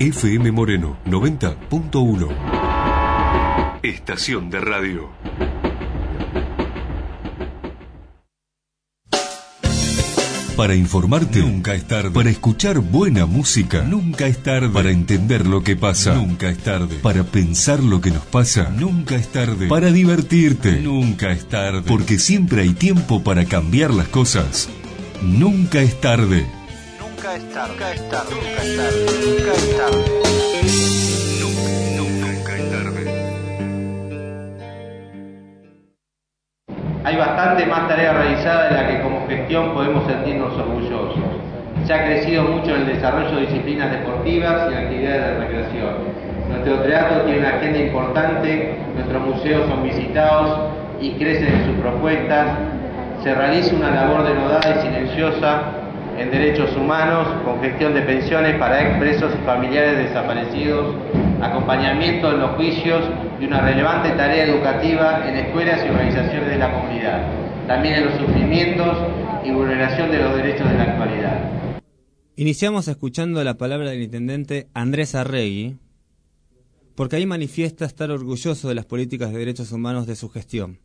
FM Moreno 90.1. Estación de radio. Para informarte, nunca es tarde. Para escuchar buena música, nunca es tarde. Para entender lo que pasa, nunca es tarde. Para pensar lo que nos pasa, nunca es tarde. Para divertirte, nunca es tarde. Porque siempre hay tiempo para cambiar las cosas. Nunca es tarde. Nunca es tarde. Nunca es tarde. Nunca es tarde. Nunca es tarde. Nunca es tarde. Hay bastante más tarea realizada de la que como gestión podemos sentirnos orgullosos. Se ha crecido mucho en el desarrollo de disciplinas deportivas y actividades de recreación. Nuestro teatro tiene una agenda importante, nuestros museos son visitados y crecen en sus propuestas. Se realiza una labor denodada y silenciosa en derechos humanos con gestión de pensiones para expresos y familiares desaparecidos, acompañamiento en los juicios y una relevante tarea educativa en escuelas y organizaciones de la comunidad, también en los sufrimientos y vulneración de los derechos de la actualidad. Iniciamos escuchando la palabra del intendente Andrés Arregui, porque ahí manifiesta estar orgulloso de las políticas de derechos humanos de su gestión.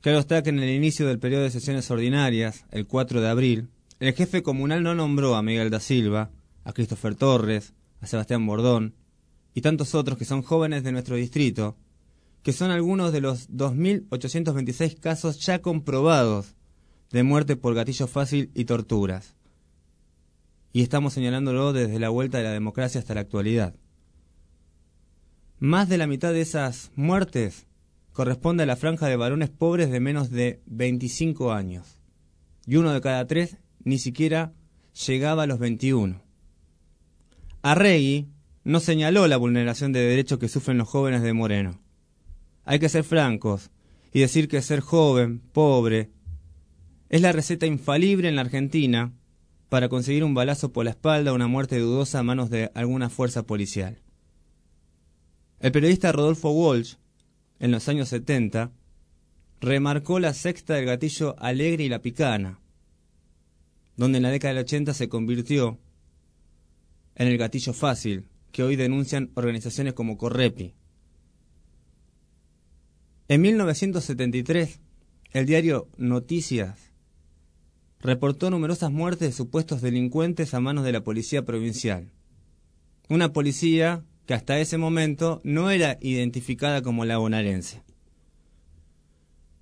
Claro está que en el inicio del periodo de sesiones ordinarias, el 4 de abril, el jefe comunal no nombró a Miguel da Silva, a Christopher Torres, a Sebastián Bordón y tantos otros que son jóvenes de nuestro distrito, que son algunos de los 2.826 casos ya comprobados de muerte por gatillo fácil y torturas. Y estamos señalándolo desde la vuelta de la democracia hasta la actualidad. Más de la mitad de esas muertes corresponde a la franja de varones pobres de menos de 25 años. Y uno de cada tres ni siquiera llegaba a los 21. Arregui no señaló la vulneración de derechos que sufren los jóvenes de Moreno. Hay que ser francos y decir que ser joven, pobre, es la receta infalible en la Argentina para conseguir un balazo por la espalda o una muerte dudosa a manos de alguna fuerza policial. El periodista Rodolfo Walsh, en los años 70, remarcó la sexta del gatillo alegre y la picana, donde en la década del 80 se convirtió en el gatillo fácil que hoy denuncian organizaciones como Correpi. En 1973, el diario Noticias reportó numerosas muertes de supuestos delincuentes a manos de la policía provincial. Una policía que hasta ese momento no era identificada como la bonaerense.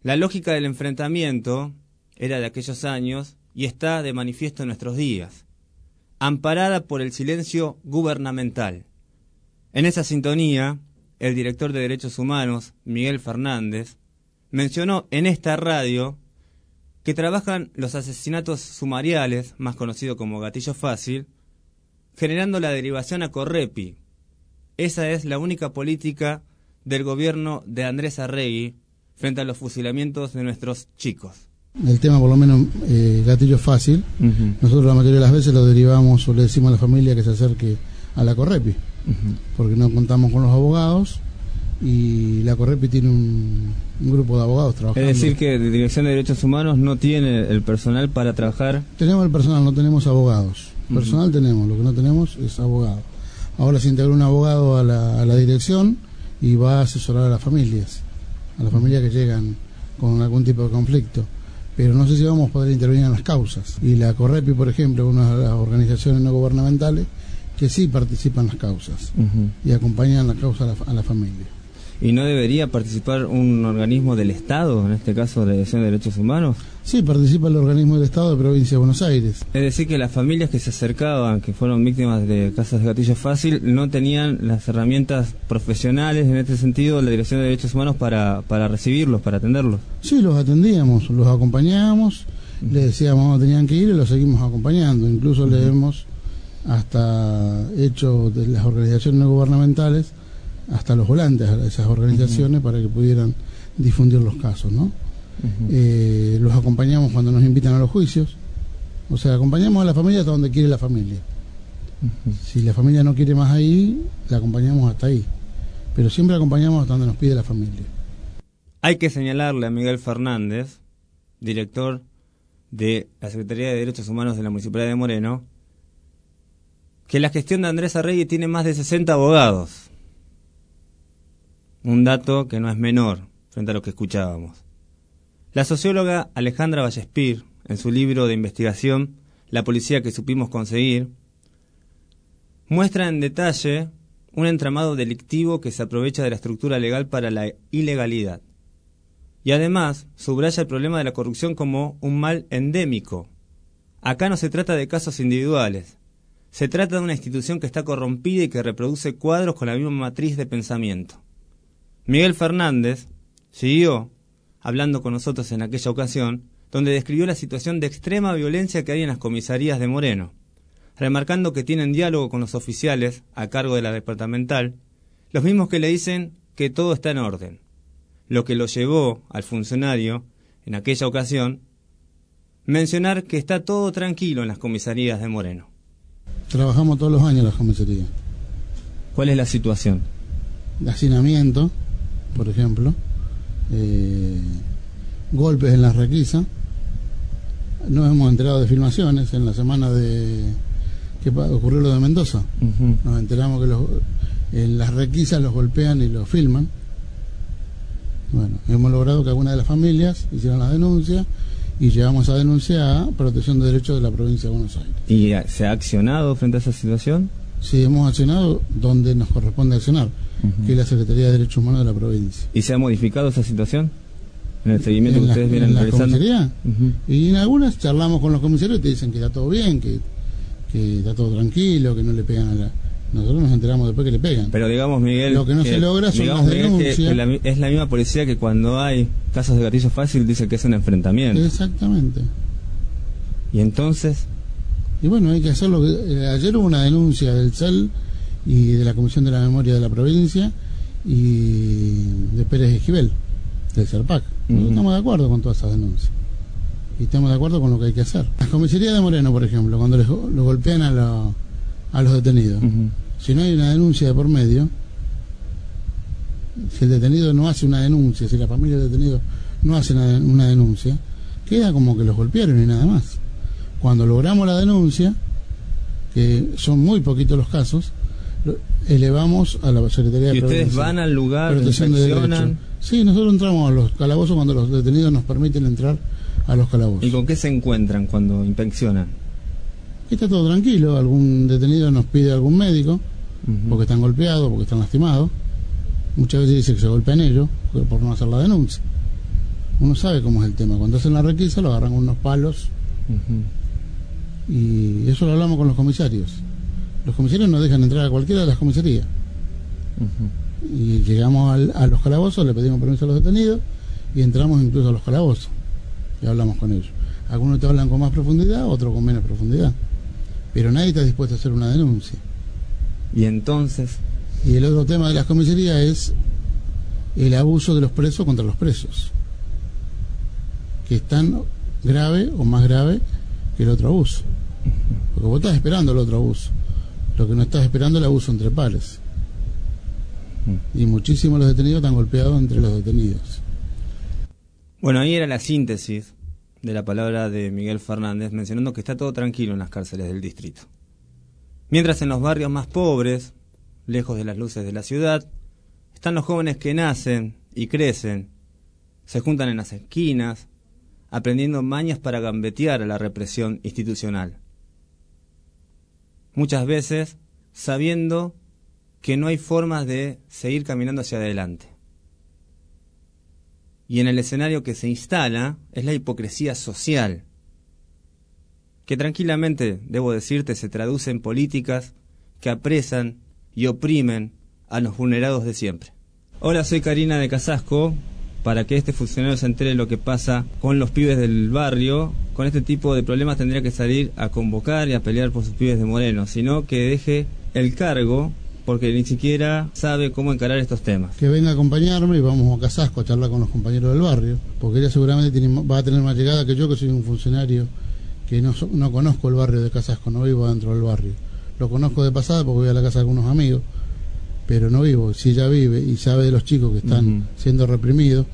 La lógica del enfrentamiento era de aquellos años y está de manifiesto en nuestros días, amparada por el silencio gubernamental. En esa sintonía, el director de Derechos Humanos, Miguel Fernández, mencionó en esta radio que trabajan los asesinatos sumariales, más conocido como gatillo fácil, generando la derivación a Correpi. Esa es la única política del gobierno de Andrés Arregui frente a los fusilamientos de nuestros chicos. El tema, por lo menos, eh, gatillo fácil, nosotros la mayoría de las veces lo derivamos o le decimos a la familia que se acerque a la Correpi, porque no contamos con los abogados y la Correpi tiene un, un grupo de abogados trabajando. Es decir, que de Dirección de Derechos Humanos no tiene el personal para trabajar. Tenemos el personal, no tenemos abogados. Personal tenemos, lo que no tenemos es abogado. Ahora se integró un abogado a la, a la dirección y va a asesorar a las familias, a las familias que llegan con algún tipo de conflicto. Pero no sé si vamos a poder intervenir en las causas. Y la Correpi, por ejemplo, una de las organizaciones no gubernamentales que sí participan en las causas y acompañan la causa a la, a la familia. ¿Y no debería participar un organismo del Estado, en este caso la Dirección de Derechos Humanos? Sí, participa el organismo del Estado de Provincia de Buenos Aires. Es decir, que las familias que se acercaban, que fueron víctimas de casas de gatillo fácil, no tenían las herramientas profesionales, en este sentido, la Dirección de Derechos Humanos para, para recibirlos, para atenderlos. Sí, los atendíamos, los acompañábamos, les decíamos dónde tenían que ir y los seguimos acompañando. Incluso le hemos hasta hecho de las organizaciones no gubernamentales hasta los volantes a esas organizaciones para que pudieran difundir los casos, ¿no? Eh, los acompañamos cuando nos invitan a los juicios, o sea, acompañamos a la familia hasta donde quiere la familia. Si la familia no quiere más ahí, la acompañamos hasta ahí, pero siempre acompañamos hasta donde nos pide la familia. Hay que señalarle a Miguel Fernández, director de la Secretaría de Derechos Humanos de la Municipalidad de Moreno, que la gestión de Andrés Arregui tiene más de 60 abogados. Un dato que no es menor frente a lo que escuchábamos. La socióloga Alejandra Vallespir, en su libro de investigación La policía que supimos conseguir, muestra en detalle un entramado delictivo que se aprovecha de la estructura legal para la ilegalidad. Y además subraya el problema de la corrupción como un mal endémico. Acá no se trata de casos individuales, se trata de una institución que está corrompida y que reproduce cuadros con la misma matriz de pensamiento. Miguel Fernández siguió hablando con nosotros en aquella ocasión, donde describió la situación de extrema violencia que hay en las comisarías de Moreno, remarcando que tienen diálogo con los oficiales a cargo de la departamental, los mismos que le dicen que todo está en orden, lo que lo llevó al funcionario, en aquella ocasión, mencionar que está todo tranquilo en las comisarías de Moreno. Trabajamos todos los años en las comisarías. ¿Cuál es la situación? De hacinamiento, por ejemplo, eh, golpes en la requisa. Nos hemos enterado de filmaciones en la semana de que ocurrió lo de Mendoza. Nos enteramos que los, en las requisas los golpean y los filman. Bueno, hemos logrado que alguna de las familias hicieran la denuncia y llevamos a denuncia a Protección de Derechos de la provincia de Buenos Aires. ¿Y se ha accionado frente a esa situación? Sí, hemos accionado donde nos corresponde accionar, que es la Secretaría de Derechos Humanos de la provincia. ¿Y se ha modificado esa situación? En el seguimiento que ustedes vienen en realizando. La Y en algunas charlamos con los comisarios y te dicen que está todo bien, que, que está todo tranquilo, que no le pegan a la, nosotros nos enteramos después que le pegan. Pero digamos, Miguel. Lo que no se logra son las denuncias. es la misma policía que cuando hay casos de gatillo fácil dice que es un enfrentamiento. Exactamente. ¿Y entonces? Y bueno, hay que hacerlo. Eh, ayer hubo una denuncia del CEL y de la Comisión de la Memoria de la provincia y de Pérez Esquivel, del CERPAC. estamos de acuerdo con todas esas denuncias. Y estamos de acuerdo con lo que hay que hacer. Las comisarías de Moreno, por ejemplo, cuando les, lo golpean a los a los detenidos. Si no hay una denuncia de por medio, si el detenido no hace una denuncia, si la familia del detenido no hace una, denuncia, queda como que los golpearon y nada más. Cuando logramos la denuncia, que son muy poquitos los casos, elevamos a la Secretaría de ¿Y ustedes van al lugar, inspeccionan? Sí, nosotros entramos a los calabozos cuando los detenidos nos permiten entrar a los calabozos. ¿Y con qué se encuentran cuando inspeccionan? está todo tranquilo, algún detenido nos pide algún médico, porque están golpeados, porque están lastimados. Muchas veces dice que se golpean ellos por no hacer la denuncia. Uno sabe cómo es el tema. Cuando hacen la requisa lo agarran con unos palos. Y eso lo hablamos con los comisarios. Los comisarios no dejan entrar a cualquiera de las comisarías. Y llegamos a los calabozos, le pedimos permiso a los detenidos y entramos incluso a los calabozos. Y hablamos con ellos. Algunos te hablan con más profundidad, otros con menos profundidad pero nadie está dispuesto a hacer una denuncia. Y entonces... Y el otro tema de las comisarías es el abuso de los presos contra los presos, que es tan grave o más grave que el otro abuso. Porque vos estás esperando el otro abuso, lo que no estás esperando es el abuso entre pares. Y muchísimos los detenidos están golpeados entre los detenidos. Bueno, ahí era la síntesis de la palabra de Miguel Fernández mencionando que está todo tranquilo en las cárceles del distrito. Mientras en los barrios más pobres, lejos de las luces de la ciudad, están los jóvenes que nacen y crecen, se juntan en las esquinas, aprendiendo mañas para gambetear a la represión institucional. Muchas veces sabiendo que no hay formas de seguir caminando hacia adelante. Y en el escenario que se instala es la hipocresía social, que tranquilamente, debo decirte, se traduce en políticas que apresan y oprimen a los vulnerados de siempre. Hola, soy Karina de Casasco. Para que este funcionario se entere lo que pasa con los pibes del barrio, con este tipo de problemas tendría que salir a convocar y a pelear por sus pibes de Moreno, sino que deje el cargo porque ni siquiera sabe cómo encarar estos temas. Que venga a acompañarme y vamos a Casasco a charlar con los compañeros del barrio, porque ella seguramente va a tener más llegada que yo, que soy un funcionario que no, no conozco el barrio de Casasco, no vivo dentro del barrio. Lo conozco de pasada porque voy a la casa de algunos amigos, pero no vivo. Si ella vive y sabe de los chicos que están siendo reprimidos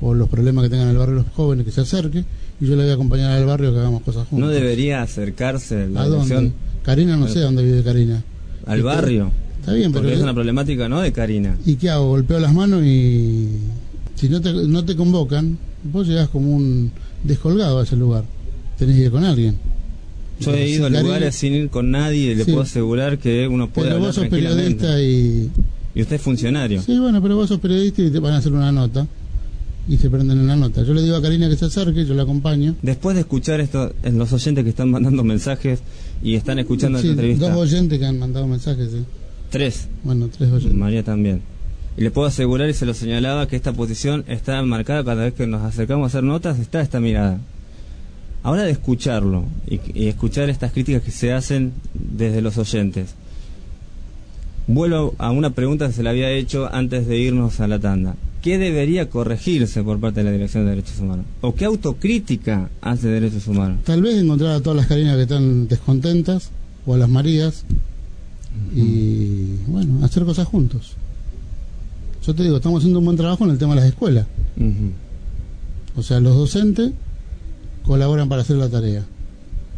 o los problemas que tengan en el barrio los jóvenes, que se acerque y yo le voy a acompañar al barrio que hagamos cosas juntos. ¿No debería acercarse la ¿A dónde? Karina no sé dónde vive Karina. Al barrio. Está bien, pero... Porque es una problemática, ¿no? De Karina. ¿Y qué hago? Golpeo las manos y si no te, no te convocan, vos llegás como un descolgado a ese lugar. Tenés que ir con alguien. Yo he ido a lugares sin ir con nadie y le Sí. puedo asegurar que uno puede Pero hablar vos sos periodista y... Y usted es funcionario. Sí, bueno, pero vos sos periodista y te van a hacer una nota. Y se prenden en la nota. Yo le digo a Karina que se acerque, yo la acompaño. Después de escuchar esto, en los oyentes que están mandando mensajes y están escuchando Sí, esta entrevista, dos oyentes que han mandado mensajes, sí. tres, Bueno, tres oyentes. María también. Y le puedo asegurar, y se lo señalaba, que esta posición está marcada cada vez que nos acercamos a hacer notas, está esta mirada. Ahora de escucharlo y, y escuchar estas críticas que se hacen desde los oyentes, vuelvo a una pregunta que se le había hecho antes de irnos a la tanda. ¿Qué debería corregirse por parte de la Dirección de Derechos Humanos? ¿O qué autocrítica hace Derechos Humanos? Tal vez encontrar a todas las Carinas que están descontentas, o a las Marías, y bueno, hacer cosas juntos. Yo te digo, estamos haciendo un buen trabajo en el tema de las escuelas. O sea, los docentes colaboran para hacer la tarea.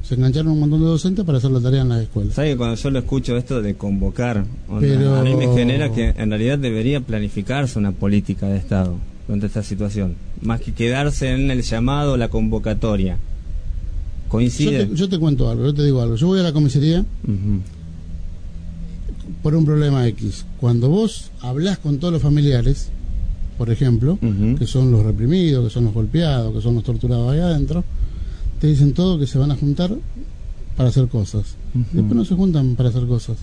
Se engancharon un montón de docentes para hacer la tarea en las escuelas. ¿Sabe que cuando yo lo escucho esto de convocar, Pero- a mí me genera que en realidad debería planificarse una política de Estado ante esta situación, más que quedarse en el llamado la convocatoria. Yo ¿Coincide? te, yo te cuento algo, yo te digo algo. Yo voy a la comisaría por un problema X. Cuando vos hablás con todos los familiares, por ejemplo, que son los reprimidos, que son los golpeados, que son los torturados ahí adentro, te dicen todo que se van a juntar para hacer cosas. Después no se juntan para hacer cosas.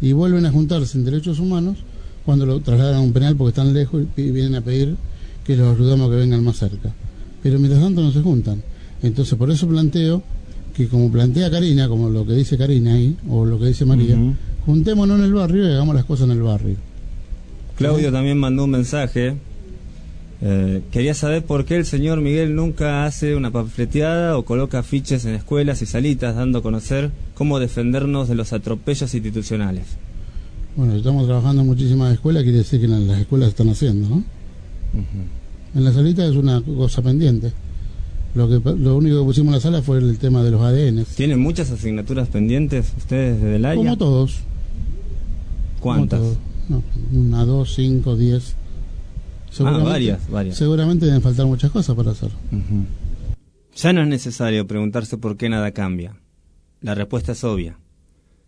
Y vuelven a juntarse en derechos humanos cuando lo trasladan a un penal porque están lejos y vienen a pedir que los ayudamos a que vengan más cerca. Pero mientras tanto no se juntan. Entonces por eso planteo que como plantea Karina, como lo que dice Karina ahí, o lo que dice María, juntémonos en el barrio y hagamos las cosas en el barrio. Claudio también mandó un mensaje. Eh, quería saber por qué el señor Miguel nunca hace una panfleteada o coloca afiches en escuelas y salitas dando a conocer cómo defendernos de los atropellos institucionales. Bueno, estamos trabajando en muchísimas escuelas, quiere decir que las escuelas están haciendo, ¿no? En la salita es una cosa pendiente. Lo que lo único que pusimos en la sala fue el tema de los ADN. ¿Tienen muchas asignaturas pendientes ustedes desde el AIA? Como todos. como ¿Cuántas? todos. No, una, dos, cinco, diez. Ah, varias, varias. Seguramente deben faltar muchas cosas para hacer. Ya no es necesario preguntarse por qué nada cambia. La respuesta es obvia.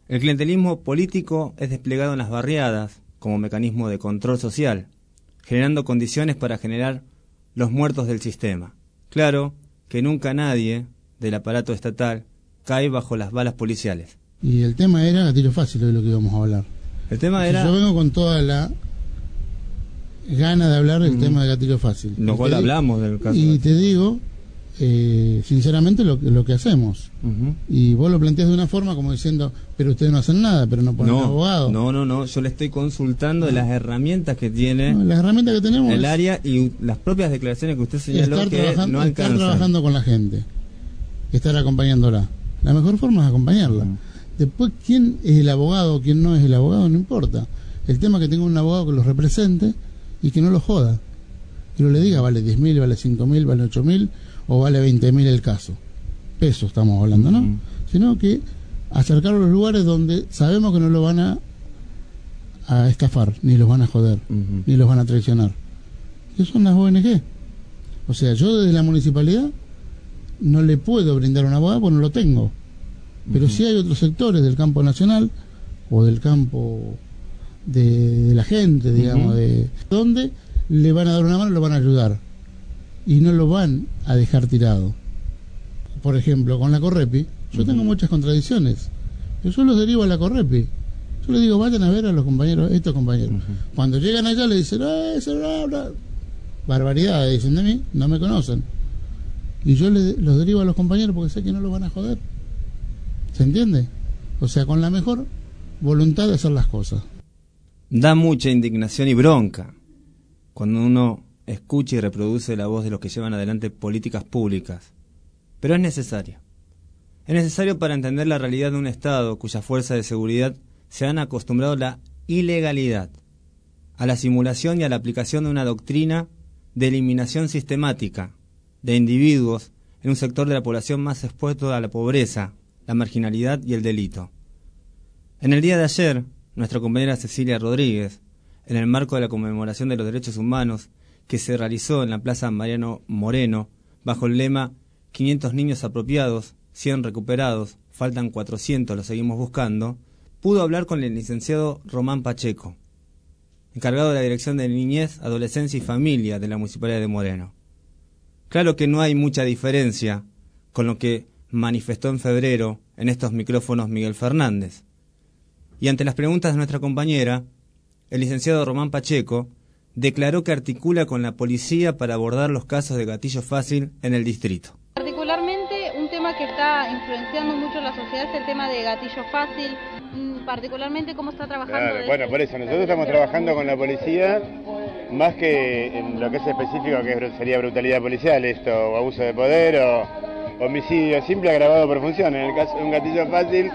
El clientelismo político es desplegado en las barriadas como mecanismo de control social, generando condiciones para generar los muertos del sistema. Claro que nunca nadie del aparato estatal cae bajo las balas policiales. Y el tema era gatillo fácil de lo que íbamos a hablar. El tema era... Yo vengo con toda la gana de hablar del tema de gatillo fácil. Lo cual hablamos del caso. Y te digo, eh, sinceramente, lo, que- lo que hacemos. Y vos lo planteas de una forma como diciendo, pero ustedes no hacen nada, pero no ponen No, abogado. no, no, no, yo le estoy consultando de las herramientas que tiene No, Las herramientas que tenemos el área y las propias declaraciones que usted señaló estar, que trabajando, no estar alcanzan. trabajando con la gente, estar acompañándola. La mejor forma es acompañarla. Después, quién es el abogado, quién no es el abogado, no importa. El tema es que tenga un abogado que los represente y que no los joda. Que no le diga, vale 10.000, vale 5.000, vale 8.000 o vale 20.000 el caso. Peso estamos hablando, ¿no? Sino que acercarlo a los lugares donde sabemos que no lo van a, a estafar, ni los van a joder ni los van a traicionar. ¿Qué son las ONG? O sea, yo desde la municipalidad no le puedo brindar un abogado porque no lo tengo. Pero sí hay otros sectores del campo nacional o del campo de, de la gente, digamos, de donde le van a dar una mano y lo van a ayudar. Y no lo van a dejar tirado. Por ejemplo, con la Correpi, yo tengo muchas contradicciones. Yo los derivo a la Correpi. Yo les digo, vayan a ver a los compañeros, estos compañeros. Cuando llegan allá le dicen, "Eh, ese bla, bla". barbaridades, dicen de mí, no me conocen. Y yo le- los derivo a los compañeros porque sé que no los van a joder. ¿Se entiende? O sea, con la mejor voluntad de hacer las cosas. Da mucha indignación y bronca cuando uno escucha y reproduce la voz de los que llevan adelante políticas públicas. Pero es necesario. Es necesario para entender la realidad de un Estado cuya fuerza de seguridad se han acostumbrado a la ilegalidad, a la simulación y a la aplicación de una doctrina de eliminación sistemática de individuos en un sector de la población más expuesto a la pobreza la marginalidad y el delito. En el día de ayer, nuestra compañera Cecilia Rodríguez, en el marco de la conmemoración de los derechos humanos que se realizó en la Plaza Mariano Moreno, bajo el lema 500 niños apropiados, 100 recuperados, faltan 400, los seguimos buscando, pudo hablar con el licenciado Román Pacheco, encargado de la Dirección de Niñez, Adolescencia y Familia de la Municipalidad de Moreno. Claro que no hay mucha diferencia con lo que manifestó en febrero en estos micrófonos Miguel Fernández. Y ante las preguntas de nuestra compañera, el licenciado Román Pacheco declaró que articula con la policía para abordar los casos de gatillo fácil en el distrito. Particularmente un tema que está influenciando mucho la sociedad es el tema de gatillo fácil, mm, particularmente cómo está trabajando. Claro, bueno, por eso nosotros estamos trabajando con la policía más que en lo que es específico que sería brutalidad policial, esto, o abuso de poder o homicidio simple agravado por función. En el caso de un gatillo fácil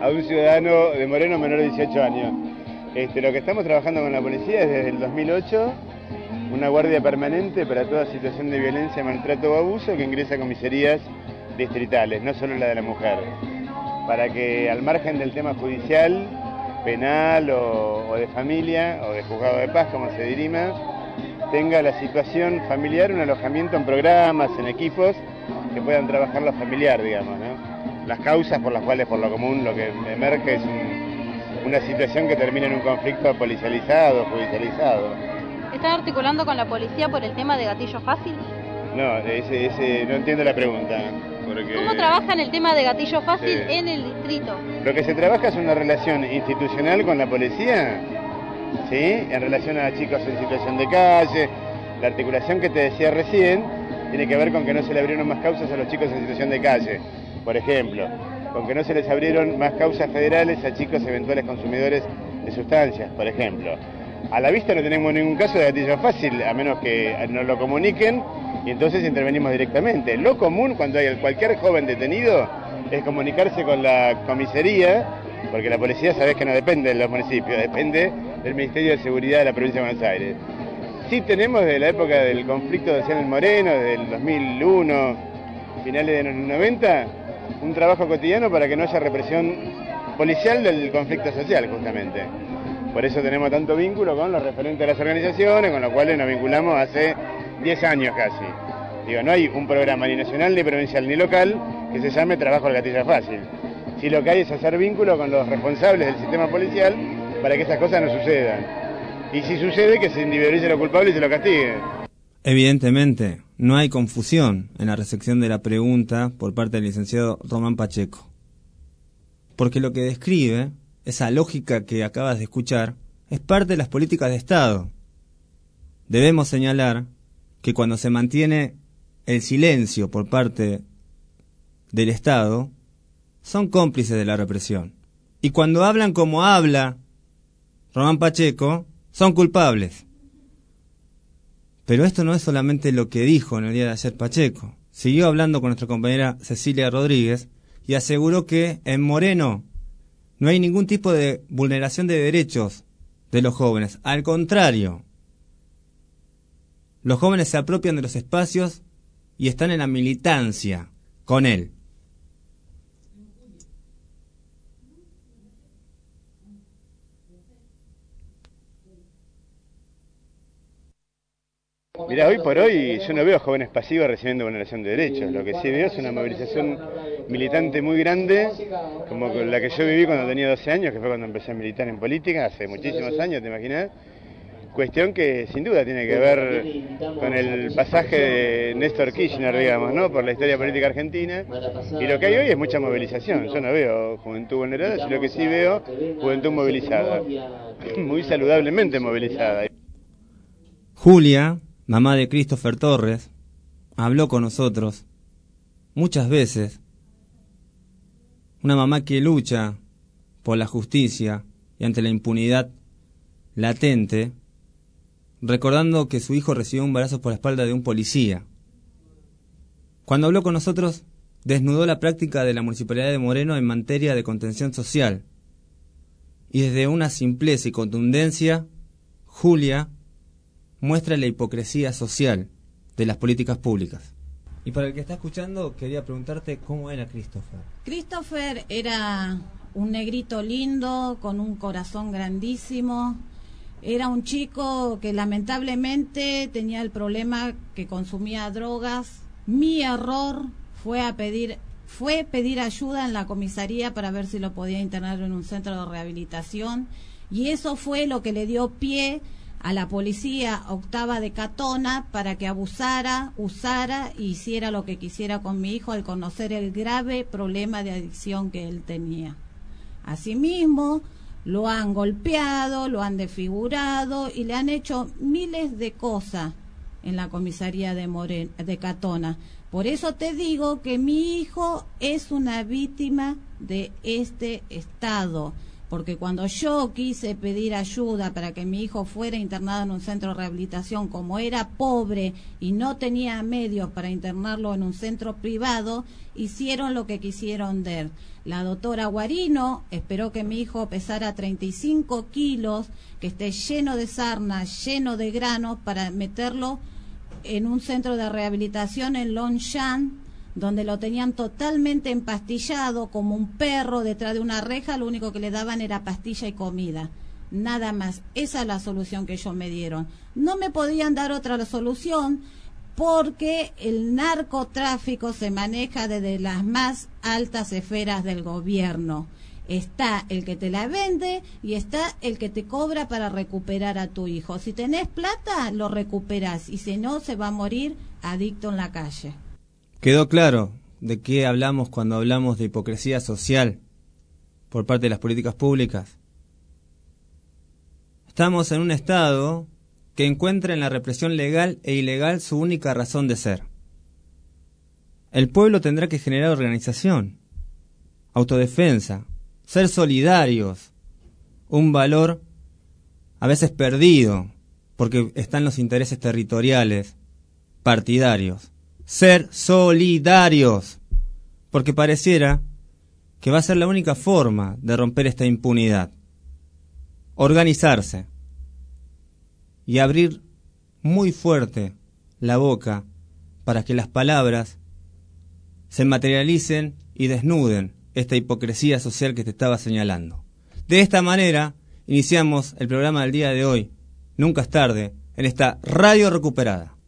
a un ciudadano de Moreno menor de 18 años. Este, lo que estamos trabajando con la policía es desde el 2008 una guardia permanente para toda situación de violencia, maltrato o abuso que ingresa a comisarías distritales, no solo la de la mujer, para que al margen del tema judicial, penal o, de familia o de juzgado de paz, como se dirima, tenga la situación familiar un alojamiento en programas, en equipos que puedan trabajar lo familiar, digamos. Las causas por las cuales, por lo común, lo que emerge es una situación que termina en un conflicto policializado, judicializado. ¿Están articulando con la policía por el tema de gatillo fácil? No, ese, no entiendo la pregunta. ¿Cómo trabajan el tema de gatillo fácil en el distrito? Lo que se trabaja es una relación institucional con la policía, ¿sí? En relación a chicos en situación de calle. La articulación que te decía recién tiene que ver con que no se le abrieron más causas a los chicos en situación de calle, por ejemplo con que no se les abrieron más causas federales a chicos eventuales consumidores de sustancias, por ejemplo. A la vista no tenemos ningún caso de gatillo fácil, a menos que nos lo comuniquen y entonces intervenimos directamente. Lo común cuando hay cualquier joven detenido es comunicarse con la comisaría, porque la policía sabes que no depende de los municipios, depende del Ministerio de Seguridad de la provincia de Buenos Aires. Sí tenemos desde la época del conflicto social en Moreno, desde el 2001, finales de los 90, un trabajo cotidiano para que no haya represión policial del conflicto social, justamente. Por eso tenemos tanto vínculo con los referentes de las organizaciones, con los cuales nos vinculamos hace 10 años casi. Digo, no hay un programa ni nacional, ni provincial, ni local que se llame Trabajo al Gatillo Fácil. Si lo que hay es hacer vínculo con los responsables del sistema policial para que esas cosas no sucedan. Y si sucede, que se individualice lo culpable y se lo castigue. Evidentemente, no hay confusión en la recepción de la pregunta por parte del licenciado Román Pacheco. Porque lo que describe, esa lógica que acabas de escuchar, es parte de las políticas de Estado. Debemos señalar que cuando se mantiene el silencio por parte del Estado, son cómplices de la represión. Y cuando hablan como habla Román Pacheco, son culpables. Pero esto no es solamente lo que dijo en el día de ayer Pacheco. Siguió hablando con nuestra compañera Cecilia Rodríguez y aseguró que en Moreno no hay ningún tipo de vulneración de derechos de los jóvenes. Al contrario, los jóvenes se apropian de los espacios y están en la militancia con él. Mira, hoy por hoy yo no veo jóvenes pasivos recibiendo vulneración de derechos. Lo que sí veo es una movilización militante muy grande, como la que yo viví cuando tenía 12 años, que fue cuando empecé a militar en política, hace muchísimos años, ¿te imaginas? Cuestión que sin duda tiene que ver con el pasaje de Néstor Kirchner, digamos, ¿no? Por la historia política argentina. Y lo que hay hoy es mucha movilización. Yo no veo juventud vulnerada, sino lo que sí veo juventud movilizada. Muy saludablemente movilizada. Julia, mamá de Christopher Torres, habló con nosotros muchas veces. Una mamá que lucha por la justicia y ante la impunidad latente, recordando que su hijo recibió un balazo por la espalda de un policía. Cuando habló con nosotros, desnudó la práctica de la Municipalidad de Moreno en materia de contención social. Y desde una simpleza y contundencia, Julia muestra la hipocresía social de las políticas públicas. Y para el que está escuchando, quería preguntarte cómo era Christopher. Christopher era un negrito lindo, con un corazón grandísimo. Era un chico que lamentablemente tenía el problema que consumía drogas. Mi error fue a pedir fue pedir ayuda en la comisaría para ver si lo podía internar en un centro de rehabilitación y eso fue lo que le dio pie a la policía octava de Catona para que abusara, usara e hiciera lo que quisiera con mi hijo al conocer el grave problema de adicción que él tenía. Asimismo, lo han golpeado, lo han desfigurado y le han hecho miles de cosas en la comisaría de, de Catona. Por eso te digo que mi hijo es una víctima de este Estado porque cuando yo quise pedir ayuda para que mi hijo fuera internado en un centro de rehabilitación, como era pobre y no tenía medios para internarlo en un centro privado, hicieron lo que quisieron de. La doctora Guarino esperó que mi hijo pesara 35 kilos, que esté lleno de sarna, lleno de granos, para meterlo en un centro de rehabilitación en Longshan, donde lo tenían totalmente empastillado como un perro detrás de una reja, lo único que le daban era pastilla y comida. Nada más. Esa es la solución que ellos me dieron. No me podían dar otra solución porque el narcotráfico se maneja desde las más altas esferas del gobierno. Está el que te la vende y está el que te cobra para recuperar a tu hijo. Si tenés plata, lo recuperas y si no, se va a morir adicto en la calle. Quedó claro de qué hablamos cuando hablamos de hipocresía social por parte de las políticas públicas. Estamos en un Estado que encuentra en la represión legal e ilegal su única razón de ser. El pueblo tendrá que generar organización, autodefensa, ser solidarios, un valor a veces perdido porque están los intereses territoriales, partidarios ser solidarios, porque pareciera que va a ser la única forma de romper esta impunidad. Organizarse y abrir muy fuerte la boca para que las palabras se materialicen y desnuden esta hipocresía social que te estaba señalando. De esta manera iniciamos el programa del día de hoy, Nunca es tarde, en esta radio recuperada.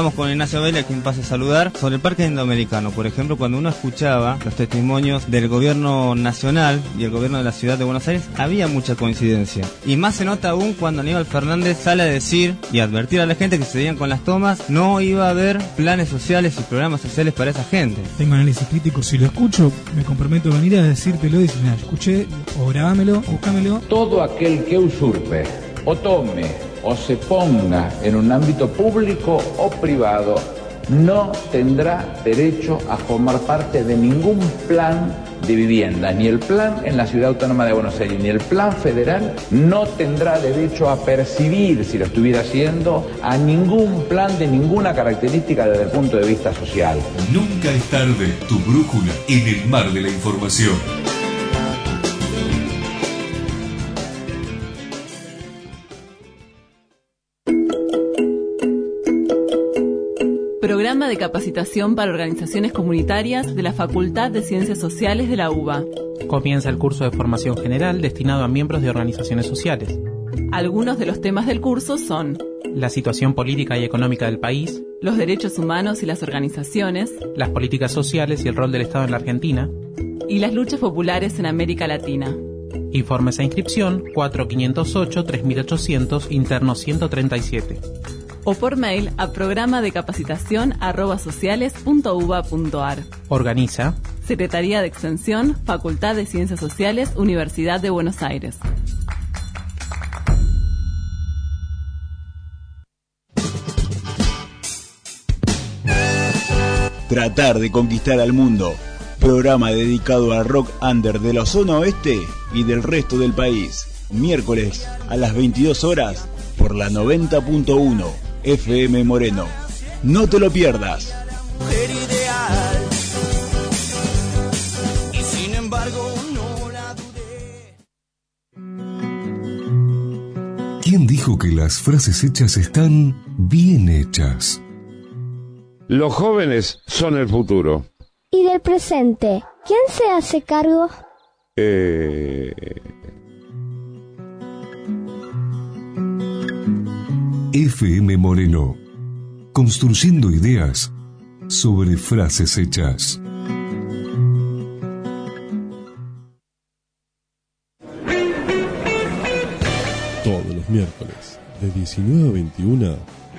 Estamos con Ignacio Vélez, quien pasa a saludar, sobre el Parque Indoamericano. Por ejemplo, cuando uno escuchaba los testimonios del gobierno nacional y el gobierno de la ciudad de Buenos Aires, había mucha coincidencia. Y más se nota aún cuando Aníbal Fernández sale a decir y advertir a la gente que se seguían con las tomas, no iba a haber planes sociales y programas sociales para esa gente. Tengo análisis crítico, si lo escucho, me comprometo a venir a decírtelo y decir, mira, escuché, o grabámelo, o búscamelo. Todo aquel que usurpe o tome o se ponga en un ámbito público o privado no tendrá derecho a formar parte de ningún plan de vivienda, ni el plan en la Ciudad Autónoma de Buenos Aires, ni el plan federal, no tendrá derecho a percibir, si lo estuviera haciendo, a ningún plan de ninguna característica desde el punto de vista social. Nunca es tarde, tu brújula en el mar de la información. Programa de capacitación para organizaciones comunitarias de la Facultad de Ciencias Sociales de la UBA. Comienza el curso de formación general destinado a miembros de organizaciones sociales. Algunos de los temas del curso son La situación política y económica del país, los derechos humanos y las organizaciones, las políticas sociales y el rol del Estado en la Argentina, y las luchas populares en América Latina. Informes e inscripción 4508-3800, interno 137. O por mail a programa de capacitación arroba sociales.uba.ar. Organiza Secretaría de Extensión, Facultad de Ciencias Sociales, Universidad de Buenos Aires. Tratar de conquistar al mundo. Programa dedicado al rock under de la zona oeste y del resto del país. Miércoles a las 22 horas por la 90.1 FM Moreno. No te lo pierdas. mujer ideal. Y sin embargo no la ¿Quién dijo que las frases hechas están bien hechas? Los jóvenes son el futuro. ¿Y del presente? ¿Quién se hace cargo? Eh, FM Moreno. Construyendo ideas sobre frases hechas. Todos los miércoles, de 19 a 21,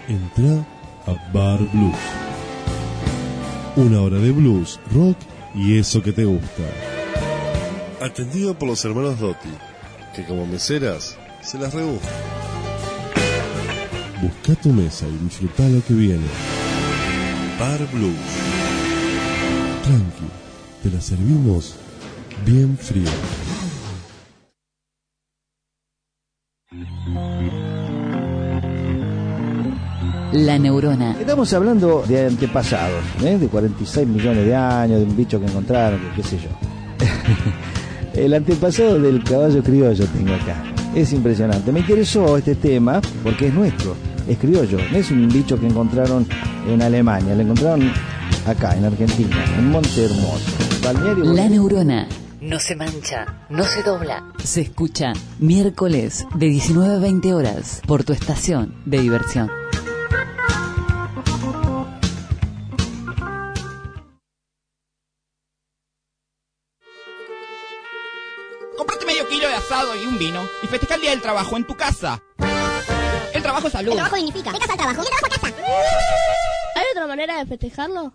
entra a Bar Blues. Una hora de blues, rock y eso que te gusta. Atendido por los hermanos Dotti, que como meseras se las rebuscan. Busca tu mesa y disfruta lo que viene. Bar Blue. Tranqui, te la servimos bien fría. La neurona. Estamos hablando de antepasados, ¿eh? de 46 millones de años, de un bicho que encontraron, qué sé yo. El antepasado del caballo criollo tengo acá. Es impresionante. Me interesó este tema porque es nuestro, es criollo. No es un bicho que encontraron en Alemania, lo encontraron acá, en Argentina, en Monte Hermoso. Balneario La neurona. No se mancha, no se dobla. Se escucha miércoles de 19 a 20 horas por tu estación de diversión. Comprate medio kilo de asado y un vino y festeja el día del trabajo en tu casa. El trabajo es salud. El trabajo dignifica. De casa al trabajo y trabajo a casa. ¿Hay otra manera de festejarlo?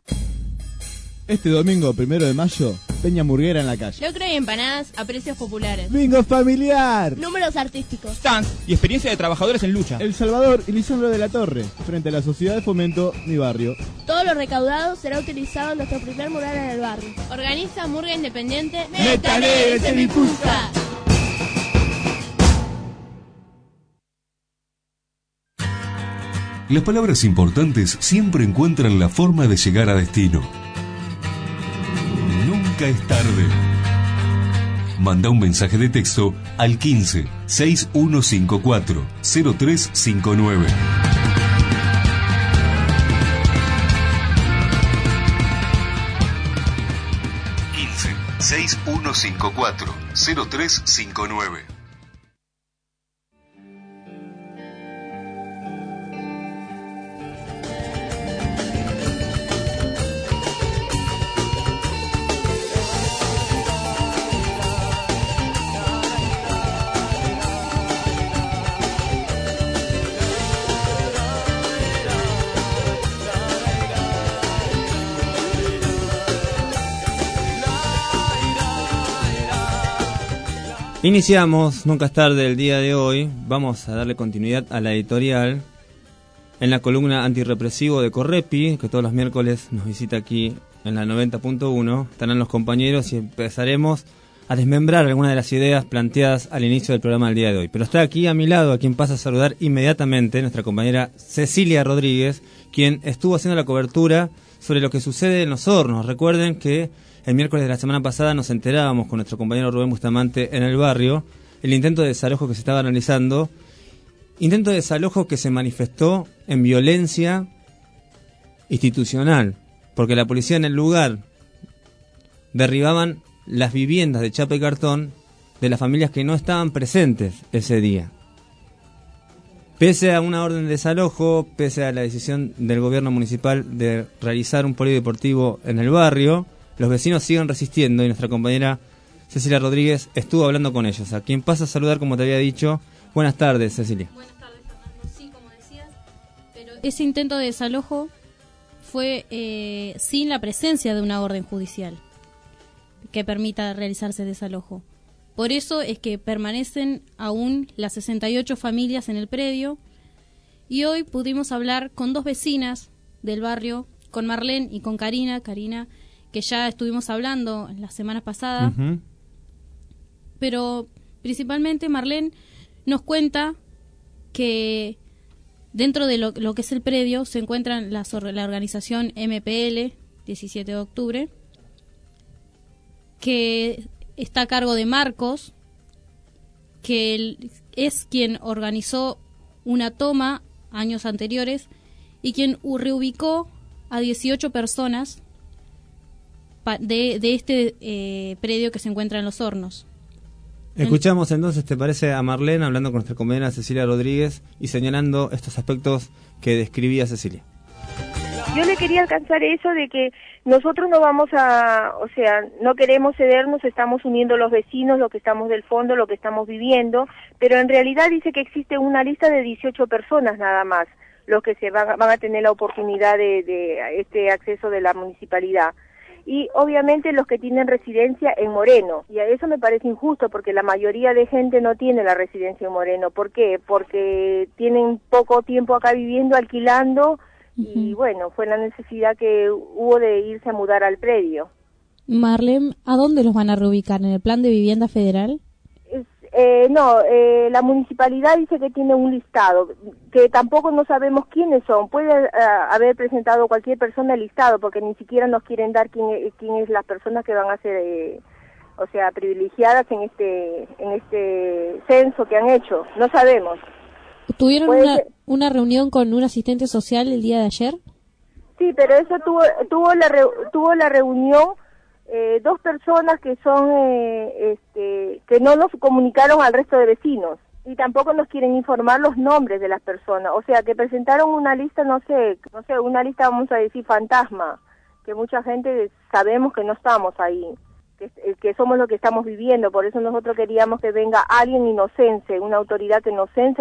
Este domingo, primero de mayo, Peña Murguera en la calle. Yo creo en empanadas a precios populares. ¡Bingo familiar! Números artísticos. Stands y experiencia de trabajadores en lucha. El Salvador y Lisandro de la Torre, frente a la Sociedad de Fomento Mi Barrio. Todo lo recaudado será utilizado en nuestro primer mural en el barrio. Organiza Murga Independiente. ¡Métale, ese mi Las palabras importantes siempre encuentran la forma de llegar a destino. Nunca es tarde. Manda un mensaje de texto al 15 6154 0359. Quince 6154 0359. Iniciamos, nunca es tarde el día de hoy, vamos a darle continuidad a la editorial en la columna antirrepresivo de Correpi, que todos los miércoles nos visita aquí en la 90.1, estarán los compañeros y empezaremos a desmembrar algunas de las ideas planteadas al inicio del programa del día de hoy. Pero está aquí a mi lado, a quien pasa a saludar inmediatamente, nuestra compañera Cecilia Rodríguez, quien estuvo haciendo la cobertura sobre lo que sucede en los hornos. Recuerden que el miércoles de la semana pasada nos enterábamos con nuestro compañero Rubén Bustamante en el barrio el intento de desalojo que se estaba analizando. Intento de desalojo que se manifestó en violencia institucional, porque la policía en el lugar derribaban las viviendas de chapa y cartón de las familias que no estaban presentes ese día. Pese a una orden de desalojo, pese a la decisión del gobierno municipal de realizar un polideportivo en el barrio, los vecinos siguen resistiendo y nuestra compañera Cecilia Rodríguez estuvo hablando con ellos. A quien pasa a saludar, como te había dicho. Buenas tardes, Cecilia. Buenas tardes, Fernando. Sí, como decías, pero ese intento de desalojo fue eh, sin la presencia de una orden judicial que permita realizarse desalojo. Por eso es que permanecen aún las 68 familias en el predio y hoy pudimos hablar con dos vecinas del barrio, con Marlene y con Karina. Karina que ya estuvimos hablando la semana pasada, pero principalmente Marlene nos cuenta que dentro de lo, lo, que es el predio se encuentra la, la organización MPL, 17 de octubre, que está a cargo de Marcos, que él es quien organizó una toma años anteriores y quien reubicó a 18 personas de, de este eh, predio que se encuentra en los hornos. Escuchamos entonces, ¿te parece a Marlene hablando con nuestra compañera Cecilia Rodríguez y señalando estos aspectos que describía Cecilia? Yo le quería alcanzar eso de que nosotros no vamos a, o sea, no queremos cedernos, estamos uniendo los vecinos, lo que estamos del fondo, lo que estamos viviendo, pero en realidad dice que existe una lista de 18 personas nada más, los que se van, van a tener la oportunidad de, de este acceso de la municipalidad y obviamente los que tienen residencia en Moreno. Y a eso me parece injusto porque la mayoría de gente no tiene la residencia en Moreno. ¿Por qué? Porque tienen poco tiempo acá viviendo, alquilando y bueno, fue la necesidad que hubo de irse a mudar al predio. Marlene, ¿a dónde los van a reubicar? ¿En el plan de vivienda federal? Eh, no, eh, la municipalidad dice que tiene un listado, que tampoco no sabemos quiénes son. Puede eh, haber presentado cualquier persona el listado, porque ni siquiera nos quieren dar quién, e, quién es las personas que van a ser, eh, o sea, privilegiadas en este, en este censo que han hecho. No sabemos. ¿Tuvieron una, una reunión con un asistente social el día de ayer? Sí, pero eso tuvo, tuvo, la, re- tuvo la reunión eh, dos personas que son, eh, este, que no nos comunicaron al resto de vecinos y tampoco nos quieren informar los nombres de las personas. O sea, que presentaron una lista, no sé, no sé, una lista, vamos a decir, fantasma, que mucha gente sabemos que no estamos ahí, que, eh, somos lo que estamos viviendo. Por eso nosotros queríamos que venga alguien inocense, una autoridad que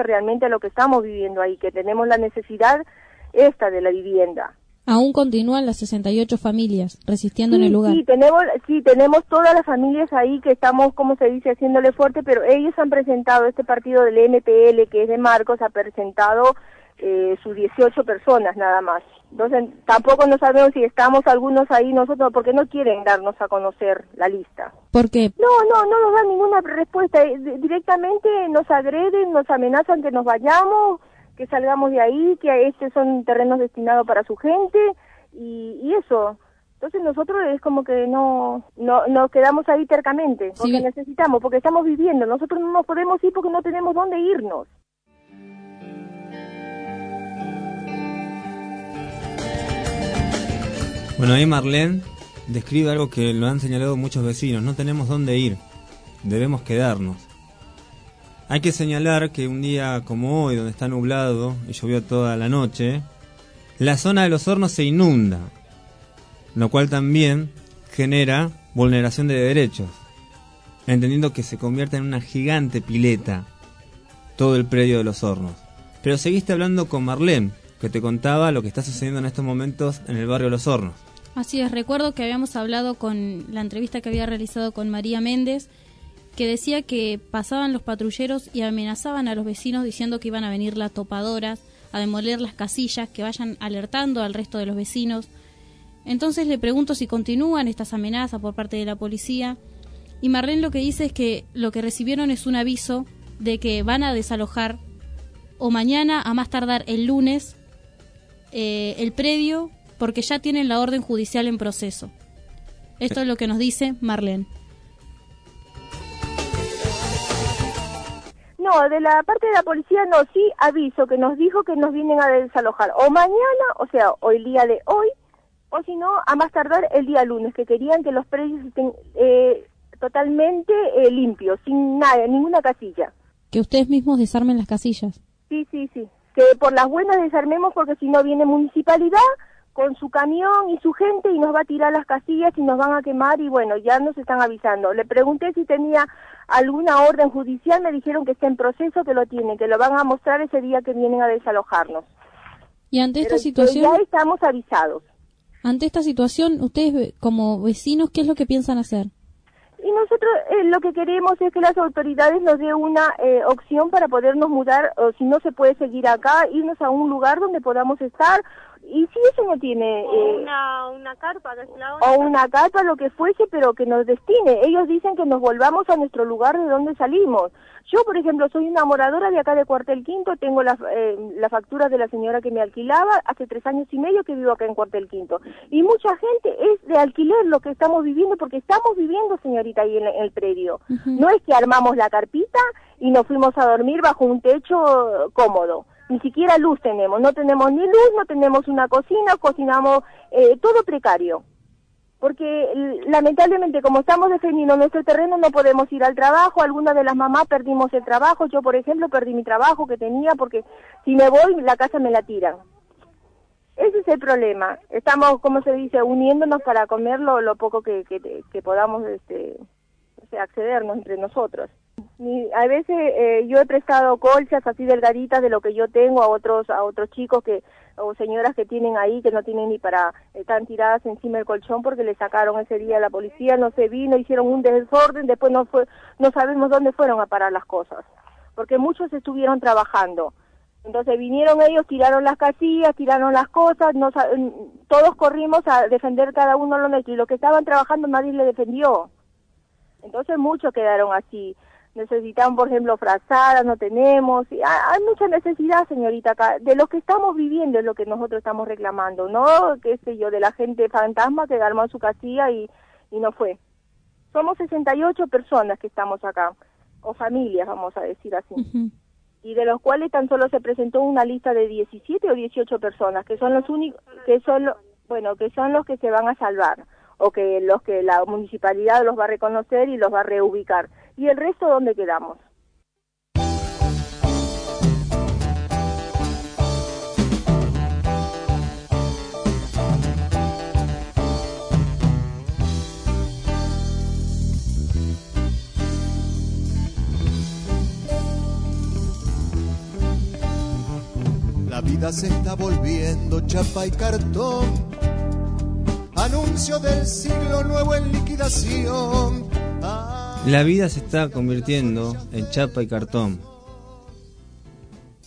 realmente lo que estamos viviendo ahí, que tenemos la necesidad esta de la vivienda. Aún continúan las 68 familias resistiendo en el lugar. Sí, tenemos, sí, tenemos todas las familias ahí que estamos, como se dice, haciéndole fuerte, pero ellos han presentado, este partido del MPL, que es de Marcos, ha presentado eh, sus 18 personas nada más. Entonces, tampoco no sabemos si estamos algunos ahí nosotros, porque no quieren darnos a conocer la lista. ¿Por qué? No, no, no nos dan ninguna respuesta. Eh, di- Directamente nos agreden, nos amenazan que nos vayamos, que salgamos de ahí, que estos son terrenos destinados para su gente y, y eso. Entonces nosotros es como que no, no nos quedamos ahí tercamente, porque necesitamos, porque estamos viviendo. Nosotros no nos podemos ir porque no tenemos dónde irnos. Bueno, ahí Marlene describe algo que lo han señalado muchos vecinos. No tenemos dónde ir. Debemos quedarnos. Hay que señalar que un día como hoy, donde está nublado y llovió toda la noche, la zona de los hornos se inunda, lo cual también genera vulneración de derechos, entendiendo que se convierte en una gigante pileta todo el predio de los hornos. Pero seguiste hablando con Marlene, que te contaba lo que está sucediendo en estos momentos en el barrio Los Hornos. Así es, recuerdo que habíamos hablado con la entrevista que había realizado con María Méndez, que decía que pasaban los patrulleros y amenazaban a los vecinos diciendo que iban a venir las topadoras a demoler las casillas, que vayan alertando al resto de los vecinos. Entonces le pregunto si continúan estas amenazas por parte de la policía y Marlene lo que dice es que lo que recibieron es un aviso de que van a desalojar o mañana a más tardar el lunes eh, el predio porque ya tienen la orden judicial en proceso. Esto es lo que nos dice Marlene. No, de la parte de la policía no, sí aviso que nos dijo que nos vienen a desalojar o mañana, o sea, el día de hoy, o si no, a más tardar el día lunes, que querían que los predios estén eh, totalmente eh, limpios, sin nada, ninguna casilla. Que ustedes mismos desarmen las casillas. Sí, sí, sí. Que por las buenas desarmemos porque si no viene municipalidad con su camión y su gente y nos va a tirar las casillas y nos van a quemar y bueno, ya nos están avisando. Le pregunté si tenía alguna orden judicial, me dijeron que está en proceso, que lo tienen, que lo van a mostrar ese día que vienen a desalojarnos. Y ante esta Pero situación, ya estamos avisados. ante esta situación, ustedes ve- como vecinos, ¿qué es lo que piensan hacer? Y nosotros eh, lo que queremos es que las autoridades nos den una eh, opción para podernos mudar, o si no se puede seguir acá, irnos a un lugar donde podamos estar. Y si eso no tiene... eh, una, una carpa, que es la o una carpa, lo que fuese, pero que nos destine. Ellos dicen que nos volvamos a nuestro lugar de donde salimos. Yo, por ejemplo, soy una moradora de acá de Cuartel Quinto, tengo la, eh, la factura de la señora que me alquilaba, hace tres años y medio que vivo acá en Cuartel Quinto. Y mucha gente es de alquiler lo que estamos viviendo, porque estamos viviendo, señorita, ahí en, en el predio. No es que armamos la carpita y nos fuimos a dormir bajo un techo cómodo. Ni siquiera luz tenemos, no tenemos ni luz, no tenemos una cocina, cocinamos eh, todo precario. Porque lamentablemente como estamos defendiendo nuestro terreno no podemos ir al trabajo, algunas de las mamás perdimos el trabajo, yo por ejemplo perdí mi trabajo que tenía porque si me voy la casa me la tiran. Ese es el problema. Estamos, como se dice, uniéndonos para comer lo, lo poco que, que, que podamos este, accedernos entre nosotros. Ni, a veces eh, yo he prestado colchas así delgaditas de lo que yo tengo a otros a otros chicos que o señoras que tienen ahí que no tienen ni para están tiradas encima del colchón porque le sacaron ese día a la policía no se vino hicieron un desorden después no fue no sabemos dónde fueron a parar las cosas porque muchos estuvieron trabajando entonces vinieron ellos tiraron las casillas tiraron las cosas no sa- todos corrimos a defender cada uno lo nuestro y los que estaban trabajando nadie le defendió entonces muchos quedaron así. Necesitamos, por ejemplo, frazadas, no tenemos. Y hay, hay mucha necesidad, señorita, acá. De lo que estamos viviendo es lo que nosotros estamos reclamando, no, qué sé yo, de la gente fantasma que armó su casilla y, y no fue. Somos 68 personas que estamos acá, o familias, vamos a decir así. Y de los cuales tan solo se presentó una lista de 17 o 18 personas, que son los únicos, que son, lo- bueno, que son los que se van a salvar o que los que la municipalidad los va a reconocer y los va a reubicar. ¿Y el resto dónde quedamos? La vida se está volviendo chapa y cartón. Anuncio del siglo nuevo en liquidación. La vida se está convirtiendo en chapa y cartón.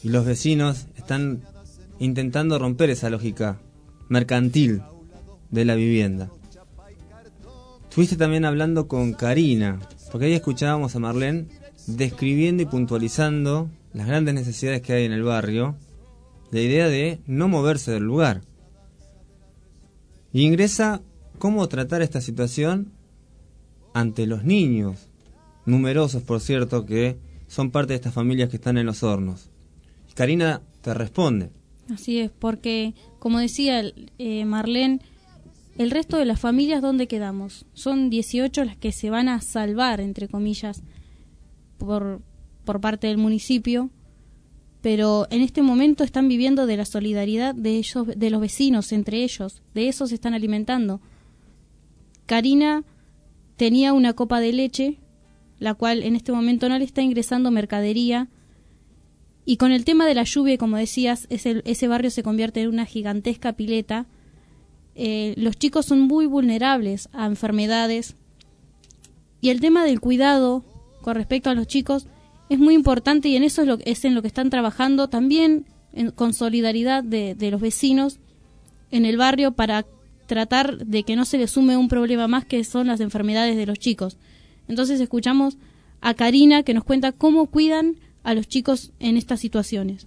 Y los vecinos están intentando romper esa lógica mercantil de la vivienda. Estuviste también hablando con Karina, porque ahí escuchábamos a Marlene describiendo y puntualizando las grandes necesidades que hay en el barrio, la idea de no moverse del lugar. Y ingresa cómo tratar esta situación ante los niños, numerosos por cierto, que son parte de estas familias que están en los hornos. Karina te responde. Así es, porque como decía eh, Marlene, el resto de las familias, ¿dónde quedamos? Son 18 las que se van a salvar, entre comillas, por, por parte del municipio, pero en este momento están viviendo de la solidaridad de ellos, de los vecinos entre ellos, de eso se están alimentando. Karina tenía una copa de leche, la cual en este momento no le está ingresando mercadería, y con el tema de la lluvia, como decías, ese, barrio se convierte en una gigantesca pileta. Eh, los chicos son muy vulnerables a enfermedades. Y el tema del cuidado con respecto a los chicos es muy importante y en eso es, lo, es en lo que están trabajando también en- con solidaridad de, de los vecinos en el barrio para tratar de que no se les sume un problema más que son las enfermedades de los chicos. Entonces escuchamos a Karina que nos cuenta cómo cuidan a los chicos en estas situaciones.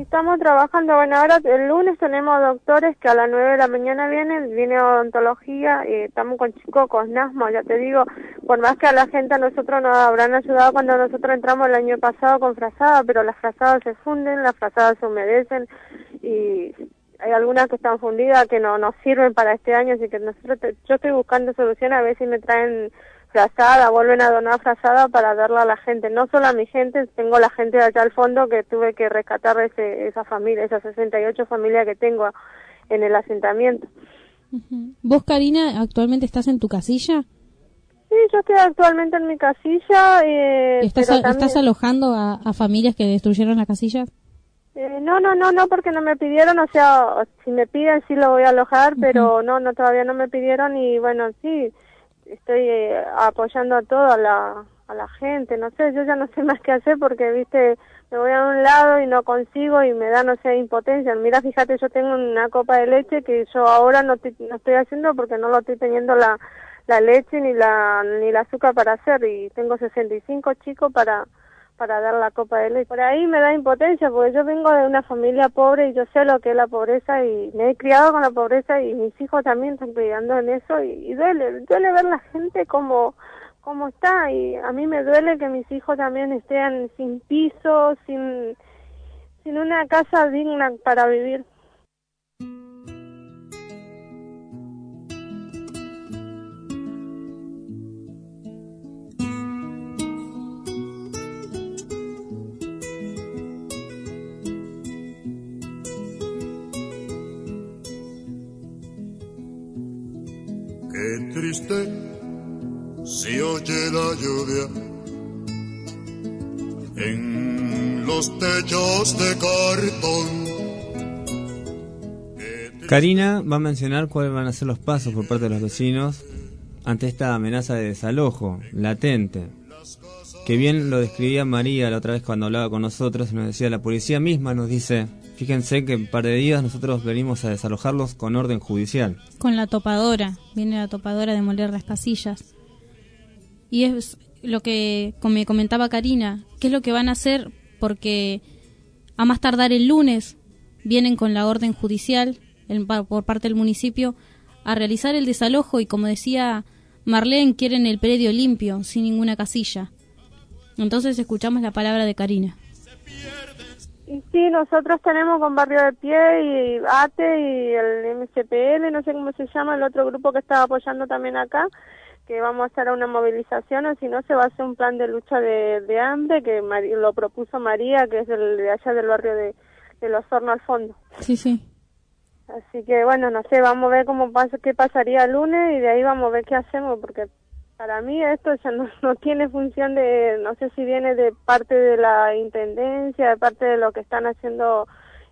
Estamos trabajando, bueno, ahora el lunes tenemos doctores que a las 9 de la mañana vienen, viene odontología, y estamos con chicos con asma, ya te digo, por más que a la gente a nosotros nos habrán ayudado cuando nosotros entramos el año pasado con frazada, pero las frazadas se funden, las frazadas se humedecen y hay algunas que están fundidas que no nos sirven para este año, así que nosotros te- yo estoy buscando soluciones a ver si me traen frazada, vuelven a donar frazada para darla a la gente, no solo a mi gente, tengo la gente de allá al fondo que tuve que rescatar ese, esa familia, esas 68 familias que tengo en el asentamiento. ¿Vos, Karina, actualmente estás en tu casilla? Sí, yo estoy actualmente en mi casilla. Eh, ¿Estás, pero a- también- ¿Estás alojando a, a familias que destruyeron las casillas? Eh, no, no, no, no, porque no me pidieron, o sea, si me piden sí lo voy a alojar, pero no, no, todavía no me pidieron y bueno, sí, estoy eh, apoyando a toda la, a la gente, no sé, yo ya no sé más qué hacer porque, viste, me voy a un lado y no consigo y me da, no sé, impotencia. Mira, fíjate, yo tengo una copa de leche que yo ahora no, estoy- no estoy haciendo porque no lo estoy teniendo la, la leche ni la, ni el azúcar para hacer y tengo 65 chicos para para dar la copa de leche. Por ahí me da impotencia porque yo vengo de una familia pobre y yo sé lo que es la pobreza y me he criado con la pobreza y mis hijos también están criando en eso y, y duele, duele ver la gente como como está y a mí me duele que mis hijos también estén sin piso, sin sin una casa digna para vivir. Se oye la lluvia en los techos de cartón. Karina va a mencionar cuáles van a ser los pasos por parte de los vecinos ante esta amenaza de desalojo latente. Que bien lo describía María la otra vez cuando hablaba con nosotros nos decía, la policía misma nos dice, fíjense que en un par de días nosotros venimos a desalojarlos con orden judicial. Con la topadora, viene la topadora a demoler las casillas. Y es lo que me comentaba Karina, qué es lo que van a hacer porque a más tardar el lunes vienen con la orden judicial el- por parte del municipio a realizar el desalojo y como decía Marlene quieren el predio limpio sin ninguna casilla. Entonces escuchamos la palabra de Karina. Y sí, nosotros tenemos con Barrio de Pie y ATE y el MCPL, no sé cómo se llama, el otro grupo que estaba apoyando también acá, que vamos a hacer una movilización o si no se va a hacer un plan de lucha de, de hambre que Mari- lo propuso María, que es el de allá del barrio de, de Los Hornos al fondo. Sí, sí. Así que bueno, no sé, vamos a ver cómo pasa, qué pasaría el lunes y de ahí vamos a ver qué hacemos, porque para mí esto ya no, no tiene función de, no sé si viene de parte de la intendencia, de parte de lo que están haciendo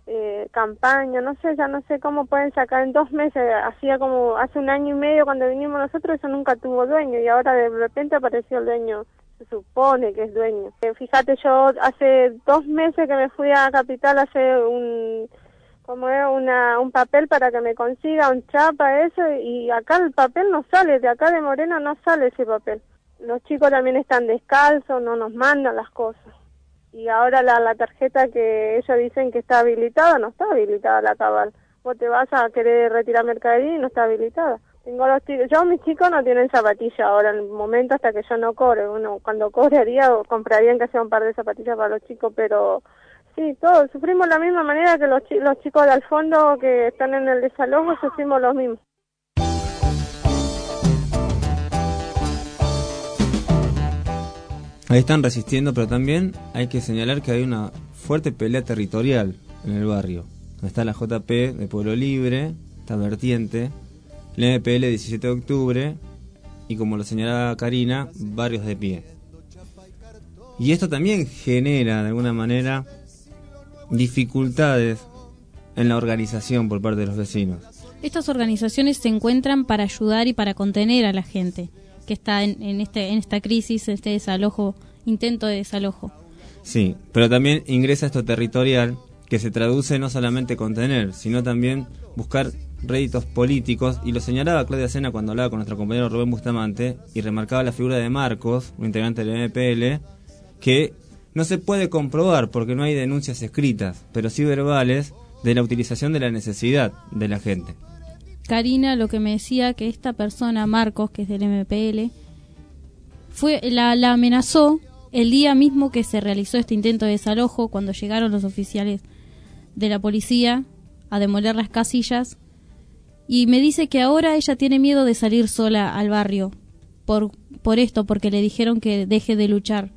eh, campaña, no sé, ya no sé cómo pueden sacar en dos meses, hacía como hace un año y medio cuando vinimos nosotros, eso nunca tuvo dueño y ahora de repente apareció el dueño, se supone que es dueño. Eh, fíjate, yo hace dos meses que me fui a Capital a hacer un como es una, un papel para que me consiga un chapa, eso, y acá el papel no sale, de acá de Moreno no sale ese papel. Los chicos también están descalzos, no nos mandan las cosas. Y ahora la, la tarjeta que ellos dicen que está habilitada, no está habilitada la cabal. Vos te vas a querer retirar mercadería y no está habilitada. Tengo los yo mis chicos no tienen zapatilla ahora, en el momento hasta que yo no cobre. Uno, cuando cobraría, comprarían que sea un par de zapatillas para los chicos, pero Sí, todos sufrimos la misma manera que los, los chicos de al fondo que están en el desalojo, sufrimos lo mismo. Ahí están resistiendo, pero también hay que señalar que hay una fuerte pelea territorial en el barrio. Está la JP de Pueblo Libre, está Vertiente, la MPL 17 de octubre y como lo señalaba Karina, barrios de pie. Y esto también genera de alguna manera dificultades en la organización por parte de los vecinos. Estas organizaciones se encuentran para ayudar y para contener a la gente que está en, en este, en esta crisis, este desalojo, intento de desalojo. Sí, pero también ingresa esto territorial que se traduce no solamente contener, sino también buscar réditos políticos, y lo señalaba Claudia Sena cuando hablaba con nuestro compañero Rubén Bustamante, y remarcaba la figura de Marcos, un integrante del MPL, que no se puede comprobar porque no hay denuncias escritas, pero sí verbales, de la utilización de la necesidad de la gente. Karina lo que me decía que esta persona, Marcos, que es del MPL, fue la, la amenazó el día mismo que se realizó este intento de desalojo, cuando llegaron los oficiales de la policía a demoler las casillas, y me dice que ahora ella tiene miedo de salir sola al barrio por, por esto, porque le dijeron que deje de luchar.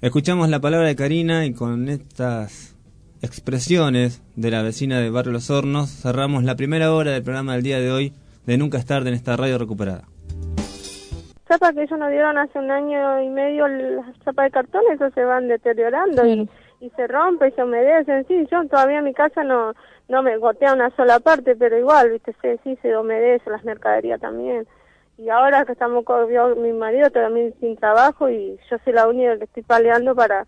Escuchamos la palabra de Karina y con estas expresiones de la vecina de Barrio Los Hornos cerramos la primera hora del programa del día de hoy de Nunca es tarde en esta radio recuperada. Chapas que ellos nos dieron hace un año y medio las chapas de cartón, eso se van deteriorando y, y se rompe y se humedecen. Sí, yo todavía en mi casa no no me gotea una sola parte, pero igual, viste, sí, sí se humedece, las mercaderías también. Y ahora que estamos con mi marido también sin trabajo y yo soy la única que estoy peleando para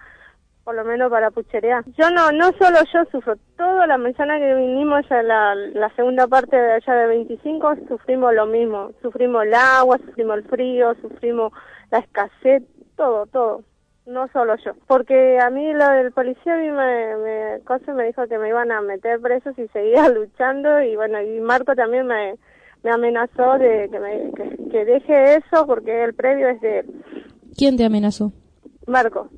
por lo menos para pucherear. Yo no, no solo yo sufro, toda la manzana que vinimos ya la, la segunda parte de allá de 25 sufrimos lo mismo, sufrimos el agua, sufrimos el frío, sufrimos la escasez, todo, todo, no solo yo. Porque a mí lo del policía a mí me, me, me dijo que me iban a meter presos si seguía luchando y bueno, y Marco también me, me amenazó de que, me, que, que deje eso porque el previo es de ¿Quién te amenazó? Marco,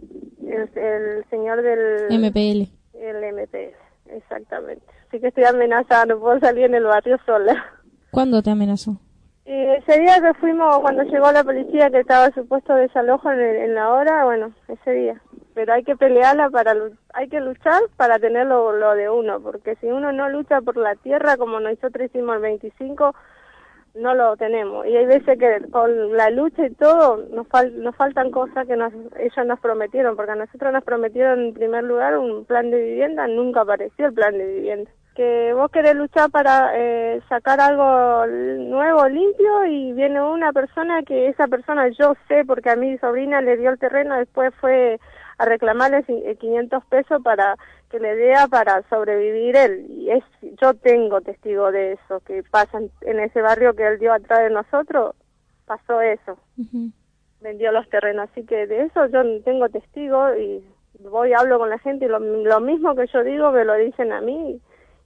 el, el señor del MPL. el MPS, exactamente. Así que estoy amenazada, no puedo salir en el barrio sola. ¿Cuándo te amenazó? Ese día que fuimos, cuando llegó la policía que estaba supuesto desalojo en, el- en la hora, bueno, ese día. Pero hay que pelearla para, hay que luchar para tener lo, lo de uno, porque si uno no lucha por la tierra como nosotros hicimos el 25, no lo tenemos. Y hay veces que con la lucha y todo nos, fal nos faltan cosas que nos, ellos nos prometieron, porque a nosotros nos prometieron en primer lugar un plan de vivienda, nunca apareció el plan de vivienda. Que vos querés luchar para eh, sacar algo nuevo, limpio, y viene una persona que esa persona yo sé, porque a mi sobrina le dio el terreno, después fue a reclamarle 500 pesos para que le dé para sobrevivir él. Y es, yo tengo testigo de eso, que pasa en, ese barrio que él dio atrás de nosotros, pasó eso. Vendió los terrenos, así que de eso yo tengo testigo y voy, hablo con la gente y lo, lo mismo que yo digo me lo dicen a mí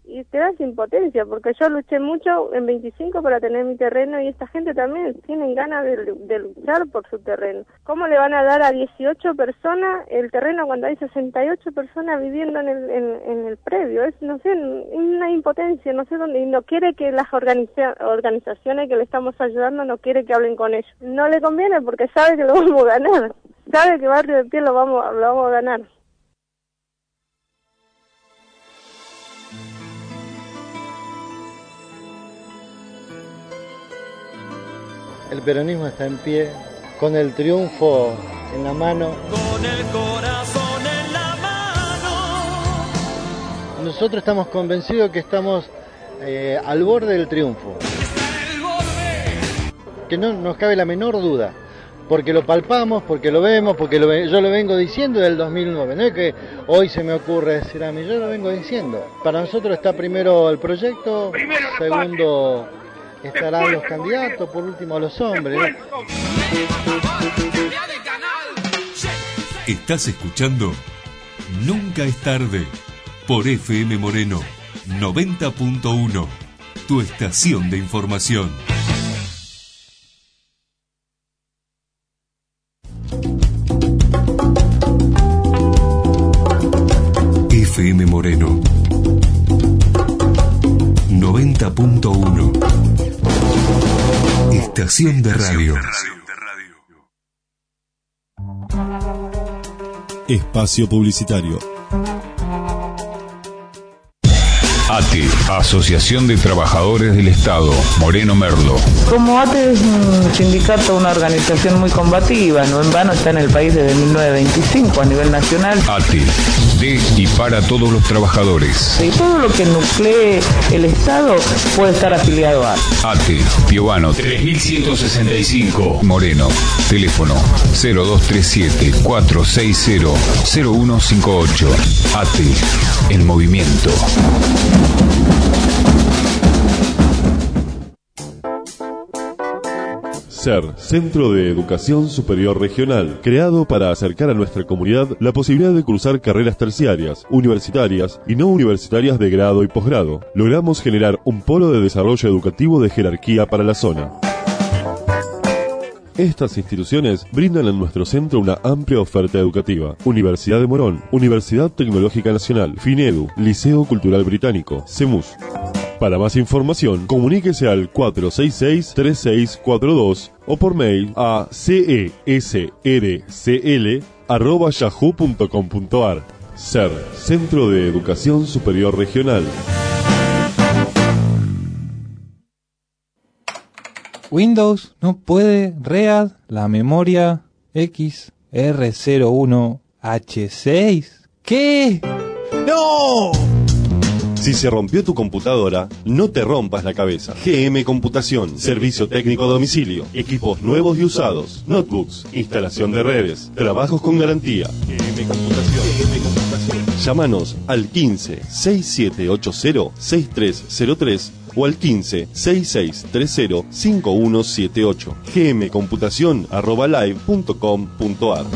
y te das impotencia, porque yo luché mucho en 25 para tener mi terreno y esta gente también tienen ganas de, luchar por su terreno. ¿Cómo le van a dar a 18 personas el terreno cuando hay 68 personas viviendo en el, en, el predio? Es, no sé, una impotencia, no sé dónde, y no quiere que las organizaciones que le estamos ayudando, no quiere que hablen con ellos. No le conviene porque sabe que lo vamos a ganar, sabe que Barrio de Pie lo vamos, lo vamos a ganar. El peronismo está en pie, con el triunfo en la mano. Con el corazón en la mano. Nosotros estamos convencidos que estamos eh, al borde del triunfo. Que no nos cabe la menor duda. Porque lo palpamos, porque lo vemos, porque yo lo vengo diciendo del 2009. No es que hoy se me ocurre decir a mí, yo lo vengo diciendo. Para nosotros está primero el proyecto, segundo estarán los candidatos, por último los hombres. Estás escuchando Nunca es tarde por FM Moreno 90.1, tu estación de información. FM Moreno 90.1 Estación de radio. Espacio publicitario. ATE, Asociación de Trabajadores del Estado, Moreno Merlo. Como ATE es un sindicato, una organización muy combativa, no en vano está en el país desde 1925 a nivel nacional. ATE, de y para todos los trabajadores. Y todo lo que nuclee el Estado puede estar afiliado a ATE, Piovano 3165, Moreno, teléfono 0237 460 0158. ATE, el movimiento. Centro de Educación Superior Regional, creado para acercar a nuestra comunidad la posibilidad de cursar carreras terciarias, universitarias y no universitarias de grado y posgrado. Logramos generar un polo de desarrollo educativo de jerarquía para la zona. Estas instituciones brindan en nuestro centro una amplia oferta educativa. Universidad de Morón, Universidad Tecnológica Nacional, FINEDU, Liceo Cultural Británico, CEMUS. Para más información, comuníquese al 466-3642 o por mail a cesrcl.yahoo.com.ar. SER, Centro de Educación Superior Regional. Windows no puede READ la memoria XR01H6. ¿Qué? ¡No! Si se rompió tu computadora, no te rompas la cabeza. GM Computación, servicio técnico a domicilio, equipos nuevos y usados, notebooks, instalación de redes, trabajos con garantía. GM Computación. GM Computación. Llámanos al 15 6780 6303 o al 15 6630 5178 gmcomputación arroba live.com.ar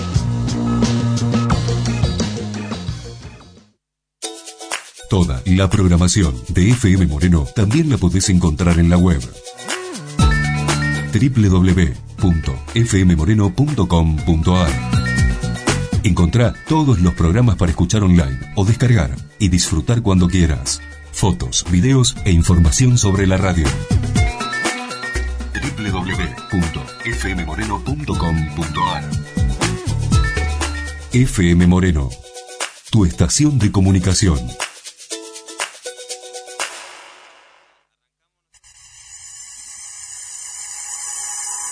Toda la programación de FM Moreno también la podés encontrar en la web. www.fmmoreno.com.ar Encontrá todos los programas para escuchar online o descargar y disfrutar cuando quieras fotos, videos e información sobre la radio. www.fmmoreno.com.ar FM Moreno, tu estación de comunicación.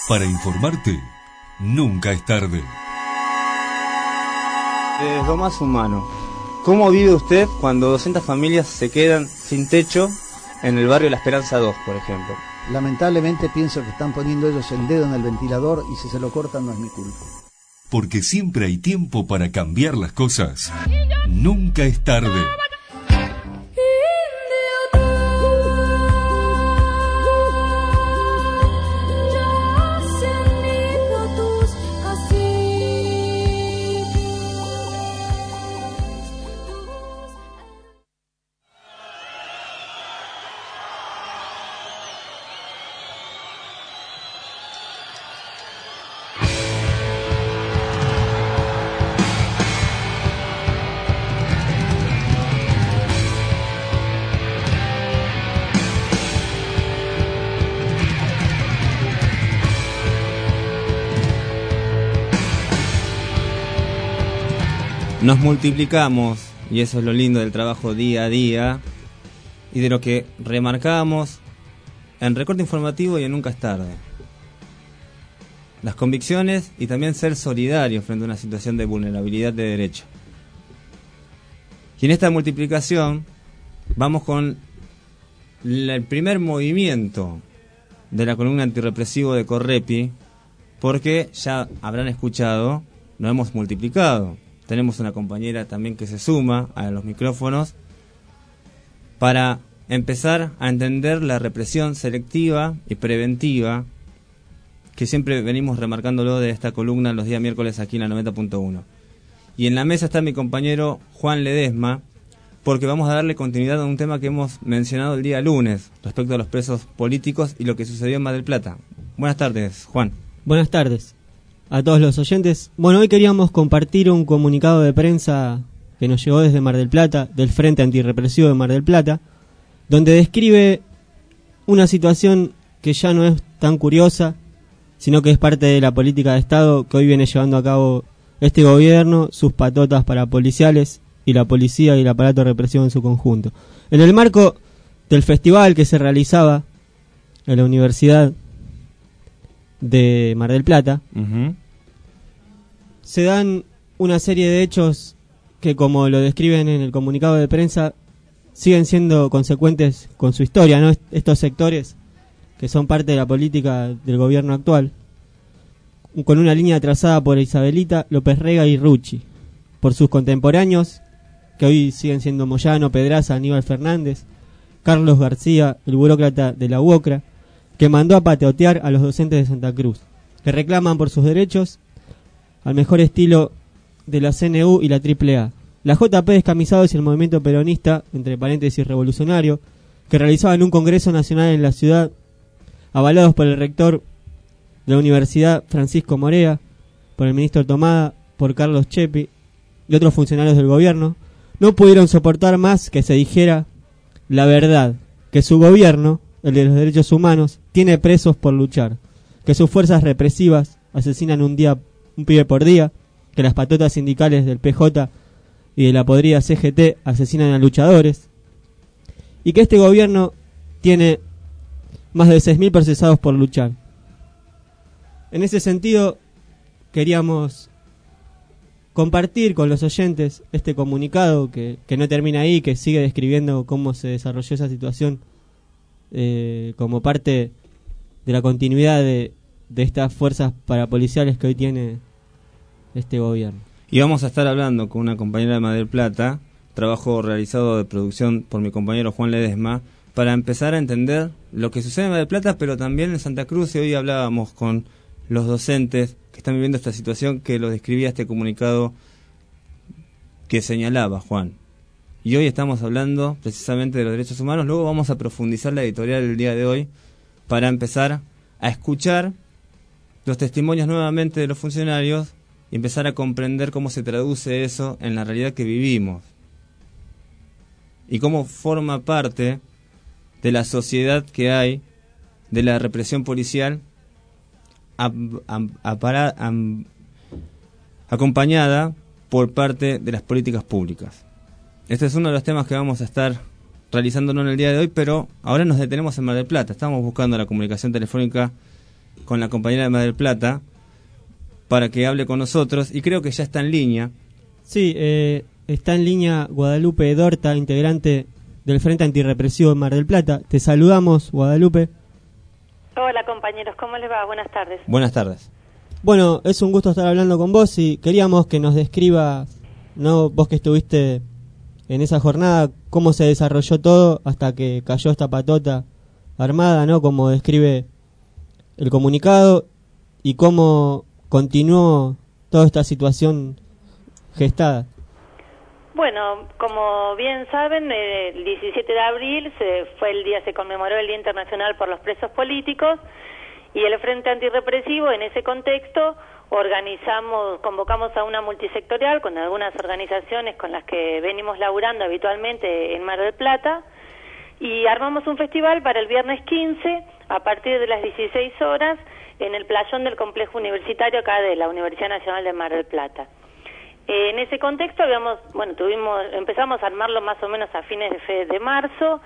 Para informarte, nunca es tarde. Es lo más humano. ¿Cómo vive usted cuando 200 familias se quedan sin techo en el barrio La Esperanza 2, por ejemplo? Lamentablemente pienso que están poniendo ellos el dedo en el ventilador y si se lo cortan no es mi culpa. Porque siempre hay tiempo para cambiar las cosas. Nunca es tarde. Nos multiplicamos, y eso es lo lindo del trabajo día a día, y de lo que remarcamos en recorte informativo y en Nunca es tarde. Las convicciones y también ser solidario frente a una situación de vulnerabilidad de derecho. Y en esta multiplicación vamos con el primer movimiento de la columna antirrepresivo de Correpi, porque ya habrán escuchado, nos hemos multiplicado. Tenemos una compañera también que se suma a los micrófonos para empezar a entender la represión selectiva y preventiva que siempre venimos remarcándolo de esta columna los días miércoles aquí en la 90.1. Y en la mesa está mi compañero Juan Ledesma, porque vamos a darle continuidad a un tema que hemos mencionado el día lunes respecto a los presos políticos y lo que sucedió en Mar del Plata. Buenas tardes, Juan. Buenas tardes a todos los oyentes. Bueno, hoy queríamos compartir un comunicado de prensa que nos llegó desde Mar del Plata, del Frente Antirrepresivo de Mar del Plata, donde describe una situación que ya no es tan curiosa, sino que es parte de la política de Estado que hoy viene llevando a cabo este gobierno, sus patotas para policiales y la policía y el aparato represivo en su conjunto. En el marco del festival que se realizaba en la Universidad de Mar del Plata, se dan una serie de hechos que, como lo describen en el comunicado de prensa, siguen siendo consecuentes con su historia, ¿no? Est- Estos sectores que son parte de la política del gobierno actual, con una línea trazada por Isabelita, López Rega y Rucci, por sus contemporáneos, que hoy siguen siendo Moyano, Pedraza, Aníbal Fernández, Carlos García, el burócrata de la UOCRA, que mandó a pateotear a los docentes de Santa Cruz, que reclaman por sus derechos al mejor estilo de la CNU y la AAA. La JP Descamisados y el movimiento peronista, entre paréntesis revolucionario, que realizaban un congreso nacional en la ciudad, avalados por el rector de la Universidad Francisco Morea, por el ministro Tomada, por Carlos Chepi y otros funcionarios del gobierno, no pudieron soportar más que se dijera la verdad, que su gobierno, el de los derechos humanos, tiene presos por luchar, que sus fuerzas represivas asesinan un día un pibe por día, que las patotas sindicales del PJ y de la podrida CGT asesinan a luchadores, y que este gobierno tiene más de 6.000 procesados por luchar. En ese sentido, queríamos compartir con los oyentes este comunicado que, que no termina ahí, que sigue describiendo cómo se desarrolló esa situación eh, como parte de la continuidad de, estas fuerzas parapoliciales que hoy tiene este gobierno. Y vamos a estar hablando con una compañera de Mar del Plata, trabajo realizado de producción por mi compañero Juan Ledesma, para empezar a entender lo que sucede en Mar del Plata, pero también en Santa Cruz. Y hoy hablábamos con los docentes que están viviendo esta situación que lo describía este comunicado que señalaba Juan. Y hoy estamos hablando precisamente de los derechos humanos. Luego vamos a profundizar la editorial del día de hoy para empezar a escuchar los testimonios nuevamente de los funcionarios y empezar a comprender cómo se traduce eso en la realidad que vivimos y cómo forma parte de la sociedad que hay, de la represión policial, acompañada por parte de las políticas públicas. Este es uno de los temas que vamos a estar realizándonos en el día de hoy, pero ahora nos detenemos en Mar del Plata. Estamos buscando la comunicación telefónica con la compañera de Mar del Plata para que hable con nosotros y creo que ya está en línea. Sí, eh, está en línea Guadalupe Dorta, integrante del Frente Antirrepresivo de Mar del Plata. Te saludamos, Guadalupe. Hola compañeros, ¿cómo les va? Buenas tardes. Buenas tardes. Bueno, es un gusto estar hablando con vos y queríamos que nos describas, ¿no? vos que estuviste en esa jornada, cómo se desarrolló todo hasta que cayó esta patota armada, ¿no? Como describe el comunicado y cómo continuó toda esta situación gestada. Bueno, como bien saben, el 17 de abril se fue el día, se conmemoró el Día Internacional por los Presos Políticos y el Frente Antirrepresivo en ese contexto organizamos, convocamos a una multisectorial con algunas organizaciones con las que venimos laburando habitualmente en Mar del Plata y armamos un festival para el viernes 15 a partir de las 16 horas en el playón del complejo universitario acá de la Universidad Nacional de Mar del Plata. En ese contexto habíamos, bueno, tuvimos, empezamos a armarlo más o menos a fines de, fe- de marzo,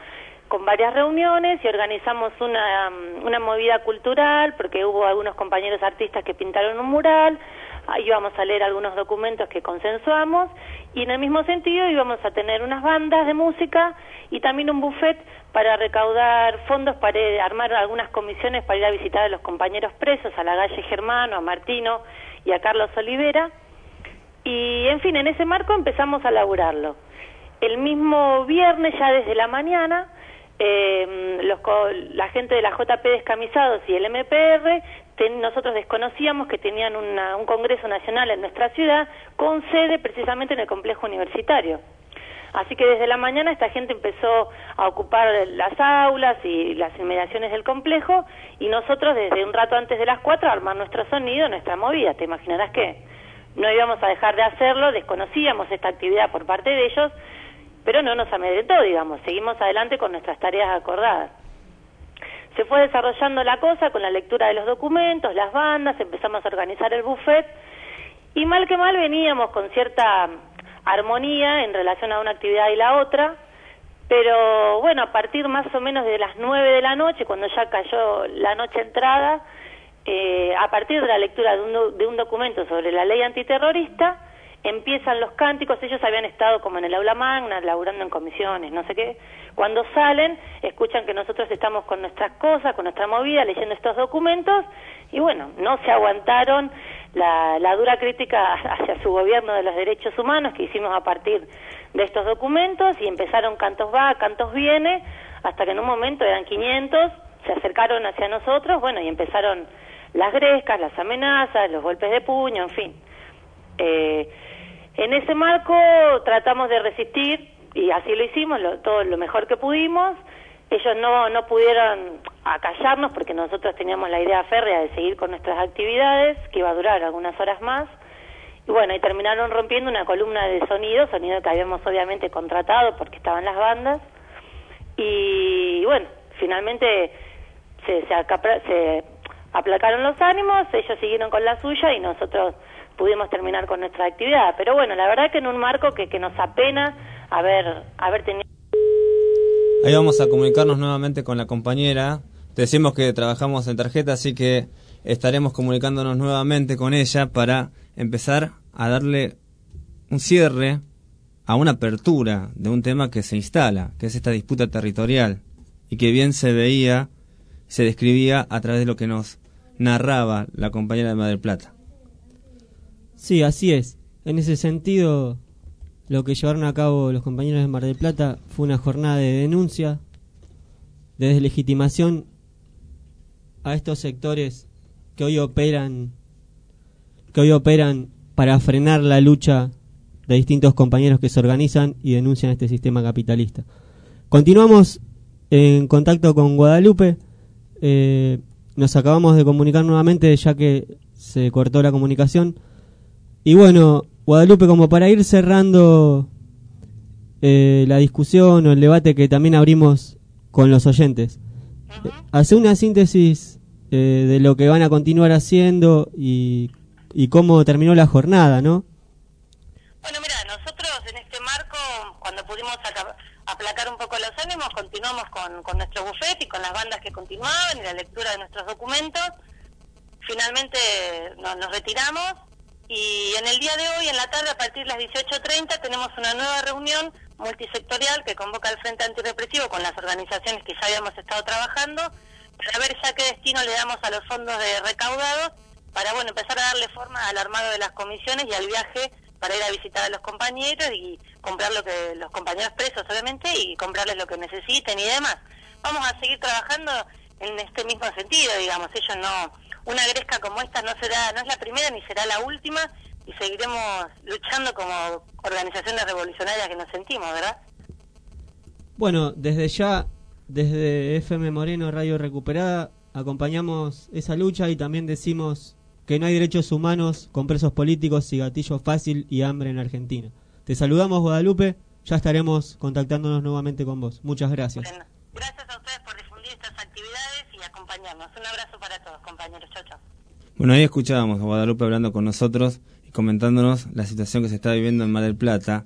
con varias reuniones y organizamos una, mm, una movida cultural porque hubo algunos compañeros artistas que pintaron un mural, ahí íbamos a leer algunos documentos que consensuamos y en el mismo sentido íbamos a tener unas bandas de música y también un buffet para recaudar fondos para armar algunas comisiones para ir a visitar a los compañeros presos, a la Galle Germano, a Martino y a Carlos Olivera. Y en fin, en ese marco empezamos a laburarlo. El mismo viernes, ya desde la mañana, eh, los la gente de la JP Descamisados y el MPR, nosotros desconocíamos que tenían una- un Congreso Nacional en nuestra ciudad con sede precisamente en el complejo universitario. Así que desde la mañana esta gente empezó a ocupar las aulas y las inmediaciones del complejo y nosotros desde un rato antes de las 4 armar nuestro sonido, nuestra movida. Te imaginarás que no íbamos a dejar de hacerlo, desconocíamos esta actividad por parte de ellos, pero no nos amedrentó, digamos, seguimos adelante con nuestras tareas acordadas. Se fue desarrollando la cosa con la lectura de los documentos, las bandas, empezamos a organizar el buffet y mal que mal veníamos con cierta armonía en relación a una actividad y la otra, pero bueno, a partir más o menos de las nueve de la noche, cuando ya cayó la noche entrada, eh, a partir de la lectura de un, de un documento sobre la ley antiterrorista, empiezan los cánticos, ellos habían estado como en el aula magna, laburando en comisiones, no sé qué, cuando salen, escuchan que nosotros estamos con nuestras cosas, con nuestra movida, leyendo estos documentos, y bueno, no se aguantaron la, la dura crítica hacia su gobierno de los derechos humanos que hicimos a partir de estos documentos, y empezaron cantos va, cantos viene, hasta que en un momento eran 500, se acercaron hacia nosotros, bueno, y empezaron las grescas, las amenazas, los golpes de puño, en fin. Eh, en ese marco tratamos de resistir y así lo hicimos, lo- todo lo mejor que pudimos. Ellos no, no pudieron acallarnos porque nosotros teníamos la idea férrea de seguir con nuestras actividades, que iba a durar algunas horas más. Y bueno, y terminaron rompiendo una columna de sonido, sonido que habíamos obviamente contratado porque estaban las bandas. Y bueno, finalmente se, se, se aplacaron los ánimos, ellos siguieron con la suya y nosotros pudimos terminar con nuestra actividad. Pero bueno, la verdad que en un marco que, que nos apena haber, haber tenido... Ahí vamos a comunicarnos nuevamente con la compañera. Te decimos que trabajamos en tarjeta, así que estaremos comunicándonos nuevamente con ella para empezar a darle un cierre a una apertura de un tema que se instala, que es esta disputa territorial, y que bien se veía, se describía a través de lo que nos narraba la compañera de Mar del Plata. Sí, así es. En ese sentido, lo que llevaron a cabo los compañeros de Mar del Plata fue una jornada de denuncia, de deslegitimación a estos sectores que hoy operan que hoy operan para frenar la lucha de distintos compañeros que se organizan y denuncian este sistema capitalista. Continuamos en contacto con Guadalupe. Eh, nos acabamos de comunicar nuevamente ya que se cortó la comunicación. Y bueno, Guadalupe, como para ir cerrando eh, la discusión o el debate que también abrimos con los oyentes, hace una síntesis eh, de lo que van a continuar haciendo y, y cómo terminó la jornada, ¿no? Bueno, mira, nosotros en este marco, cuando pudimos aca- aplacar un poco los ánimos, continuamos con, con nuestro buffet y con las bandas que continuaban y la lectura de nuestros documentos. finalmente no- nos retiramos y en el día de hoy, en la tarde, a partir de las 18.30, tenemos una nueva reunión multisectorial que convoca el Frente Antirrepresivo con las organizaciones que ya habíamos estado trabajando para ver ya qué destino le damos a los fondos de recaudados para bueno empezar a darle forma al armado de las comisiones y al viaje para ir a visitar a los compañeros y comprar lo que los compañeros presos obviamente y comprarles lo que necesiten y demás. Vamos a seguir trabajando en este mismo sentido, digamos, ellos no una gresca como esta no será no es la primera ni será la última y seguiremos luchando como organizaciones revolucionarias que nos sentimos, ¿verdad? Bueno, desde ya, desde FM Moreno Radio Recuperada, acompañamos esa lucha y también decimos que no hay derechos humanos con presos políticos y gatillo fácil y hambre en Argentina. Te saludamos, Guadalupe. Ya estaremos contactándonos nuevamente con vos. Muchas gracias. Gracias a ustedes por difundir estas actividades y Un abrazo para todos, compañeros. Chao, chao. Bueno, ahí escuchábamos a Guadalupe hablando con nosotros y comentándonos la situación que se está viviendo en Mar del Plata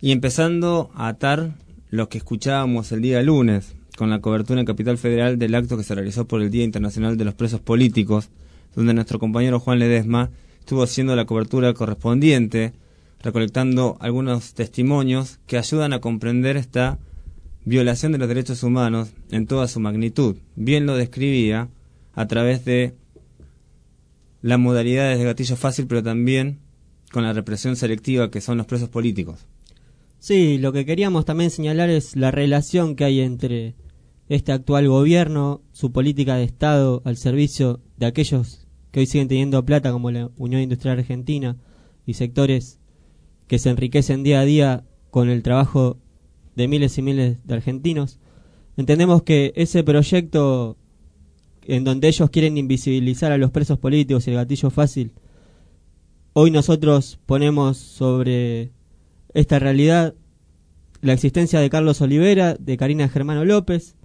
y empezando a atar lo que escuchábamos el día lunes con la cobertura en Capital Federal del acto que se realizó por el Día Internacional de los Presos Políticos, donde nuestro compañero Juan Ledesma estuvo haciendo la cobertura correspondiente, recolectando algunos testimonios que ayudan a comprender esta violación de los derechos humanos en toda su magnitud. Bien lo describía a través de las modalidades de gatillo fácil, pero también con la represión selectiva que son los presos políticos. Sí, lo que queríamos también señalar es la relación que hay entre este actual gobierno, su política de Estado al servicio de aquellos que hoy siguen teniendo plata como la Unión Industrial Argentina y sectores que se enriquecen día a día con el trabajo de miles y miles de argentinos. Entendemos que ese proyecto en donde ellos quieren invisibilizar a los presos políticos y el gatillo fácil, hoy nosotros ponemos sobre esta realidad la existencia de Carlos Olivera, de Karina Germano López,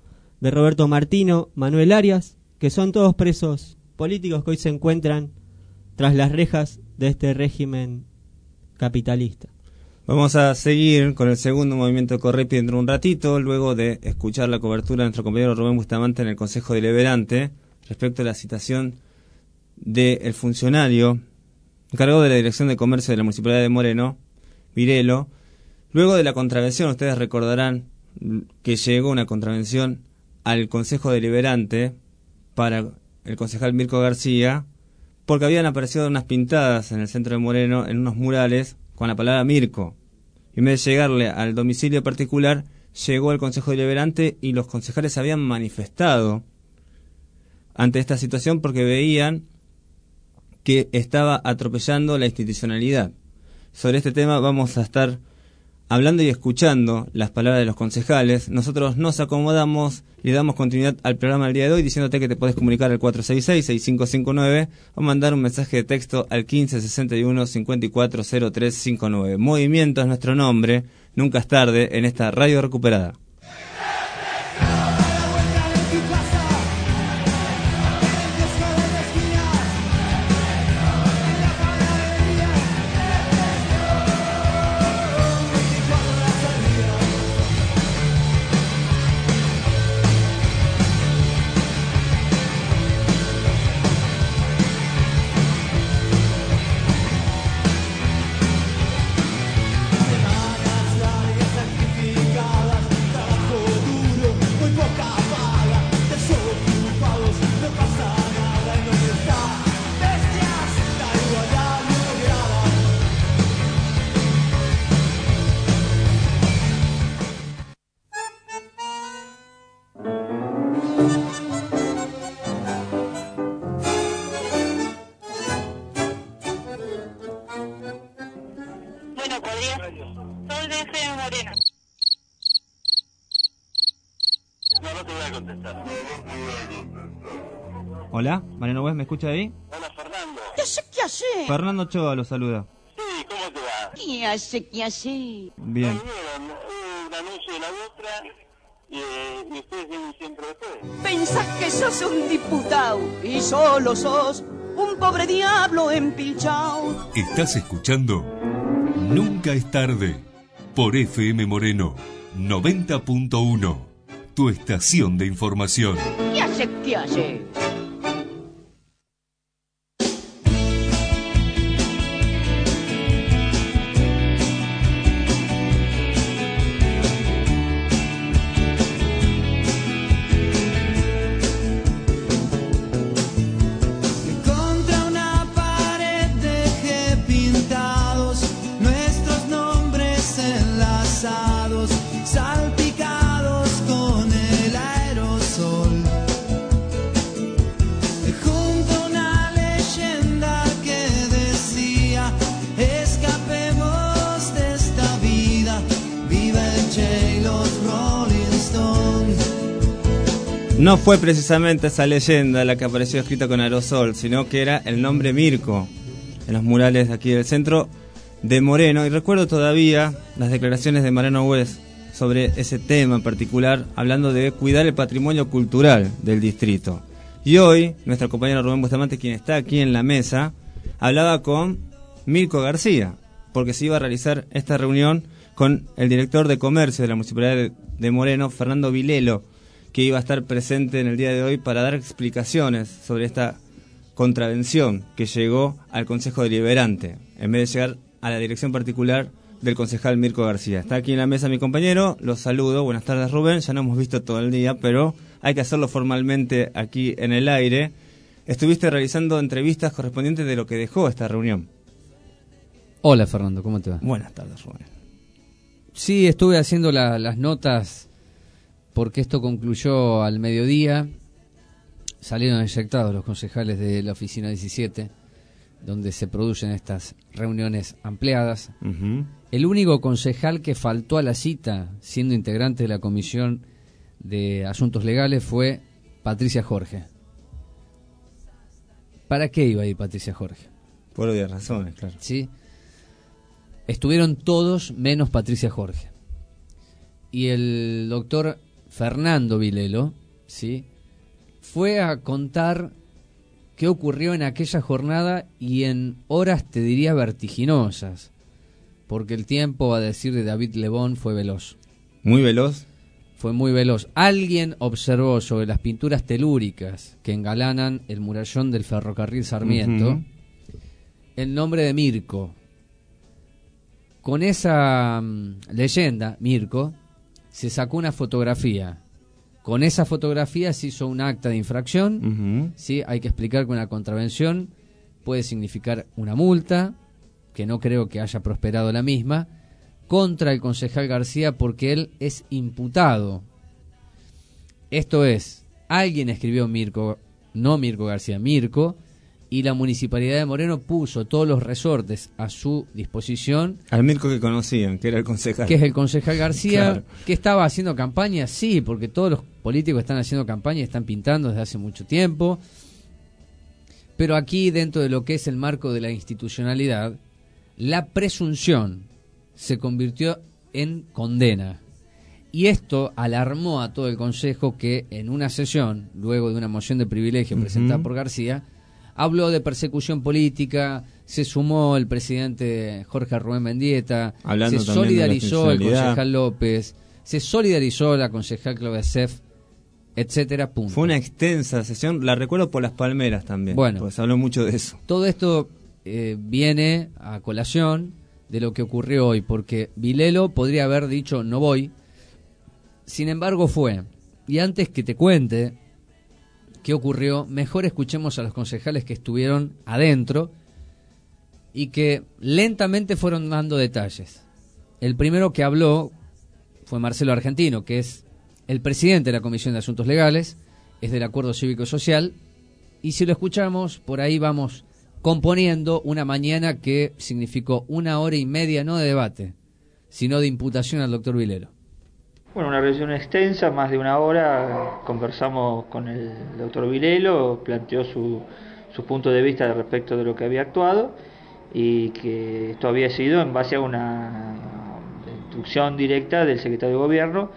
de Roberto Martino, Manuel Arias, que son todos presos políticos que hoy se encuentran tras las rejas de este régimen capitalista. Vamos a seguir con el segundo movimiento de Correpi dentro de un ratito, luego de escuchar la cobertura de nuestro compañero Rubén Bustamante en el Consejo Deliberante respecto a la citación del funcionario encargado de la Dirección de Comercio de la Municipalidad de Moreno, Virelo, luego de la contravención, ustedes recordarán que llegó una contravención al Consejo Deliberante para el concejal Mirko García, porque habían aparecido unas pintadas en el centro de Moreno, en unos murales, con la palabra Mirko. En vez de llegarle al domicilio particular, llegó al Consejo Deliberante y los concejales habían manifestado ante esta situación porque veían que estaba atropellando la institucionalidad. Sobre este tema vamos a estar hablando y escuchando las palabras de los concejales. Nosotros nos acomodamos y damos continuidad al programa del día de hoy diciéndote que te puedes comunicar al 466-6559 o mandar un mensaje de texto al 1561-540359. Movimiento es nuestro nombre, nunca es tarde en esta radio recuperada. Escucha ahí? Hola, Fernando. ¿Qué hace? ¿Qué hace? Fernando Ochoa lo saluda. Sí, ¿cómo te va? ¿Qué hace? ¿Qué hace? Bien. Bien, eh, un anuncio de la otra y, eh, y ustedes vienen siempre después. Pensás que sos un diputado y solo sos un pobre diablo empilchao. Estás escuchando Nunca es tarde por FM Moreno 90.1, tu estación de información. ¿Qué hace? ¿Qué hace? No fue precisamente esa leyenda la que apareció escrita con aerosol, sino que era el nombre Mirko en los murales de aquí del centro de Moreno. Y recuerdo todavía las declaraciones de Moreno West sobre ese tema en particular, hablando de cuidar el patrimonio cultural del distrito. Y hoy, nuestro compañero Rubén Bustamante, quien está aquí en la mesa, hablaba con Mirko García, porque se iba a realizar esta reunión con el director de comercio de la Municipalidad de- de Moreno, Fernando Vilelo, que iba a estar presente en el día de hoy para dar explicaciones sobre esta contravención que llegó al Consejo Deliberante, en vez de llegar a la dirección particular del concejal Mirko García. Está aquí en la mesa mi compañero, los saludo, buenas tardes Rubén, ya no hemos visto todo el día, pero hay que hacerlo formalmente aquí en el aire. Estuviste realizando entrevistas correspondientes de lo que dejó esta reunión. Hola Fernando, ¿cómo te va? Buenas tardes Rubén. Sí, estuve haciendo la- las notas porque esto concluyó al mediodía. Salieron eyectados los concejales de la oficina 17, donde se producen estas reuniones ampliadas. El único concejal que faltó a la cita, siendo integrante de la Comisión de Asuntos Legales, fue Patricia Jorge. ¿Para qué iba a ir Patricia Jorge? Por obvias razones, claro. Sí. Estuvieron todos menos Patricia Jorge. Y el doctor Fernando Vilelo, ¿sí? Fue a contar qué ocurrió en aquella jornada y en horas, te diría, vertiginosas. Porque el tiempo, a decir de David Lebón, fue veloz. Muy veloz. Fue muy veloz. Alguien observó sobre las pinturas telúricas que engalanan el murallón del ferrocarril Sarmiento el nombre de Mirko. Con esa mm, leyenda, Mirko, se sacó una fotografía. Con esa fotografía se hizo un acta de infracción. ¿sí? Hay que explicar que una contravención puede significar una multa, que no creo que haya prosperado la misma, contra el concejal García porque él es imputado. Esto es, alguien escribió Mirko, no Mirko García, Mirko, y la municipalidad de Moreno puso todos los resortes a su disposición Al Mirko que conocían, que era el concejal. que es el concejal García, Claro. que estaba haciendo campaña, sí, porque todos los políticos están haciendo campaña y están pintando desde hace mucho tiempo. Pero aquí, dentro de lo que es el marco de la institucionalidad, la presunción se convirtió en condena. Y esto alarmó a todo el Consejo que en una sesión, luego de una moción de privilegio presentada por García, habló de persecución política, se sumó el presidente Jorge Rubén Mendieta, Hablando se solidarizó el concejal López, se solidarizó la concejal Claudia Sef, etcétera, punto. Fue una extensa sesión, la recuerdo por las palmeras también. Bueno. Pues habló mucho de eso. Todo esto eh, viene a colación de lo que ocurrió hoy, porque Vilelo podría haber dicho no voy, sin embargo fue. Y antes que te cuente qué ocurrió, mejor escuchemos a los concejales que estuvieron adentro y que lentamente fueron dando detalles. El primero que habló fue Marcelo Argentino, que es el presidente de la Comisión de Asuntos Legales, es del Acuerdo Cívico Social, y si lo escuchamos, por ahí vamos componiendo una mañana que significó una hora y media, no de debate, sino de imputación al doctor Vilero. Bueno, una reunión extensa, más de una hora, conversamos con el doctor Vilelo, planteó su, su punto de vista respecto de lo que había actuado y que esto había sido en base a una instrucción directa del secretario de Gobierno,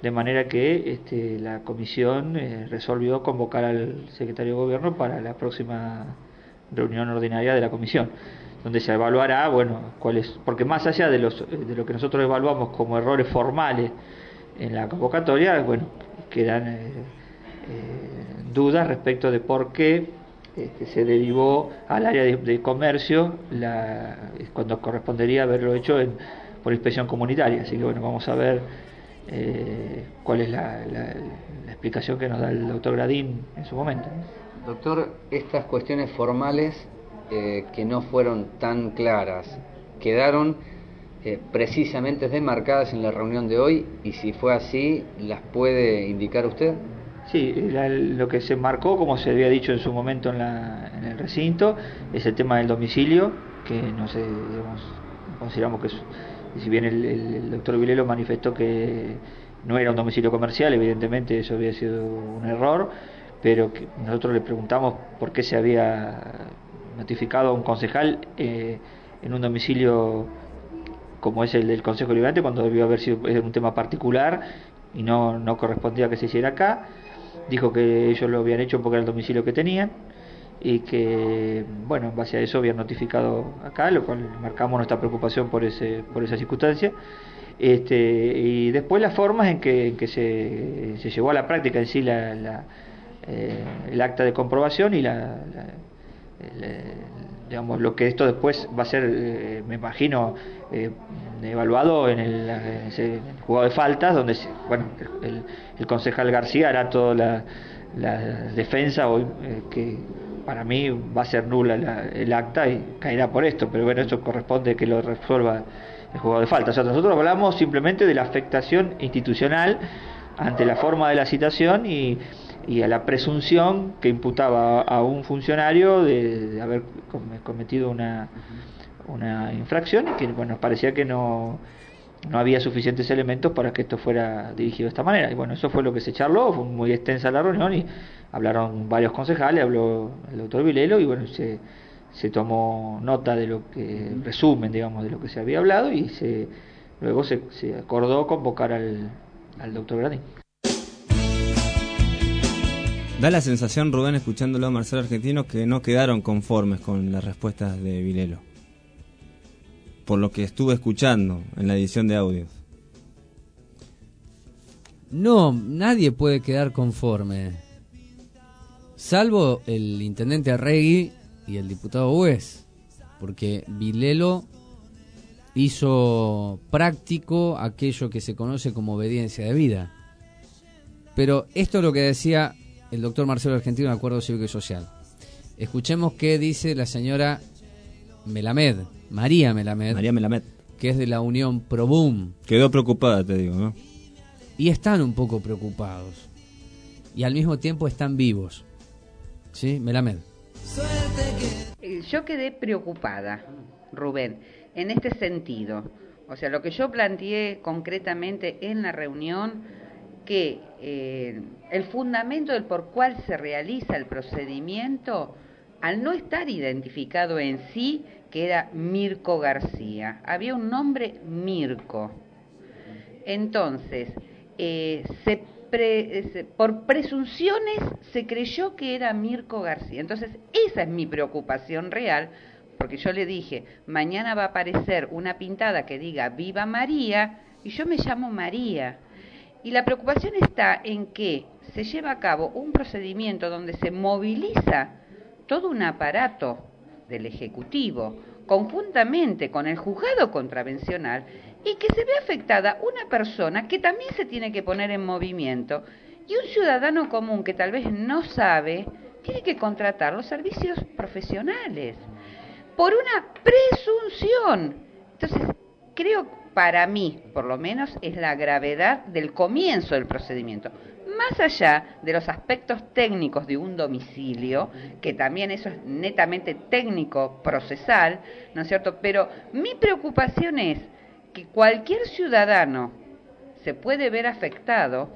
de manera que este, la comisión eh, resolvió convocar al secretario de Gobierno para la próxima reunión ordinaria de la comisión donde se evaluará, bueno, cuáles, porque más allá de los de lo que nosotros evaluamos como errores formales en la convocatoria, bueno, quedan eh, eh, dudas respecto de por qué este, se derivó al área de, comercio la, cuando correspondería haberlo hecho en, por inspección comunitaria. Así que bueno, vamos a ver eh, cuál es la, la- la explicación que nos da el doctor Gradín en su momento. Doctor, estas cuestiones formales eh, que no fueron tan claras quedaron eh, precisamente desmarcadas en la reunión de hoy y si fue así, ¿las puede indicar usted? Sí, lo que se marcó, como se había dicho en su momento en, la- en el recinto, es el tema del domicilio, que no sé, digamos, consideramos que si bien el doctor Vilelo manifestó que no era un domicilio comercial, evidentemente eso había sido un error, pero que nosotros le preguntamos por qué se había notificado a un concejal eh, en un domicilio como es el del Consejo Liberante cuando debió haber sido un tema particular y no, no correspondía que se hiciera acá. Dijo que ellos lo habían hecho porque era el domicilio que tenían y que, bueno, en base a eso habían notificado acá, lo cual marcamos nuestra preocupación por, ese, por esa circunstancia. Este, y después las formas en que, en que se, se, llevó a la práctica en sí la, la, eh, el acta de comprobación y la, digamos lo que esto después va a ser, eh, me imagino, eh, evaluado en el, en el, jugado de faltas, donde bueno, el, el concejal García hará toda la, defensa hoy que para mí va a ser nula la, el acta y caerá por esto, pero bueno, eso corresponde que lo resuelva el juego de falta. O sea, nosotros hablamos simplemente de la afectación institucional ante la forma de la citación y, y a la presunción que imputaba a un funcionario de, de haber cometido una, una infracción y que bueno, parecía que no, no había suficientes elementos para que esto fuera dirigido de esta manera. Y bueno, eso fue lo que se charló, fue muy extensa la reunión y hablaron varios concejales, habló el doctor Vilelo y bueno, se, se tomó nota de lo que, resumen, digamos, de lo que se había hablado y se luego se, se acordó convocar al, al doctor Gradín. Da la sensación, Rubén, escuchándolo a Marcelo Argentino, que no quedaron conformes con las respuestas de Vilelo. Por lo que estuve escuchando en la edición de audios. No, nadie puede quedar conforme. Salvo el intendente Arregui y el diputado Bues. Porque Vilelo hizo práctico aquello que se conoce como obediencia de vida. Pero esto es lo que decía el doctor Marcelo Argentino en Acuerdo Cívico y Social. Escuchemos qué dice la señora Melamed, María Melamed. María Melamed. Que es de la Unión Proboom. Quedó preocupada, te digo, ¿no? Y están un poco preocupados. Y al mismo tiempo están vivos. ¿Sí? Melamed. Yo quedé preocupada, Rubén, en este sentido. O sea, lo que yo planteé concretamente en la reunión, que eh, el fundamento del por cual se realiza el procedimiento, al no estar identificado en sí, que era Mirko García. Había un nombre Mirko. Entonces, eh, por presunciones se creyó que era Mirko García. Entonces, esa es mi preocupación real, porque yo le dije, mañana va a aparecer una pintada que diga Viva María, y yo me llamo María. Y la preocupación está en que se lleva a cabo un procedimiento donde se moviliza todo un aparato del Ejecutivo conjuntamente con el juzgado contravencional y que se ve afectada una persona que también se tiene que poner en movimiento y un ciudadano común que tal vez no sabe tiene que contratar los servicios profesionales por una presunción. Entonces, creo para mí, por lo menos, es la gravedad del comienzo del procedimiento. Más allá de los aspectos técnicos de un domicilio, que también eso es netamente técnico, procesal, ¿no es cierto? Pero mi preocupación es que cualquier ciudadano se puede ver afectado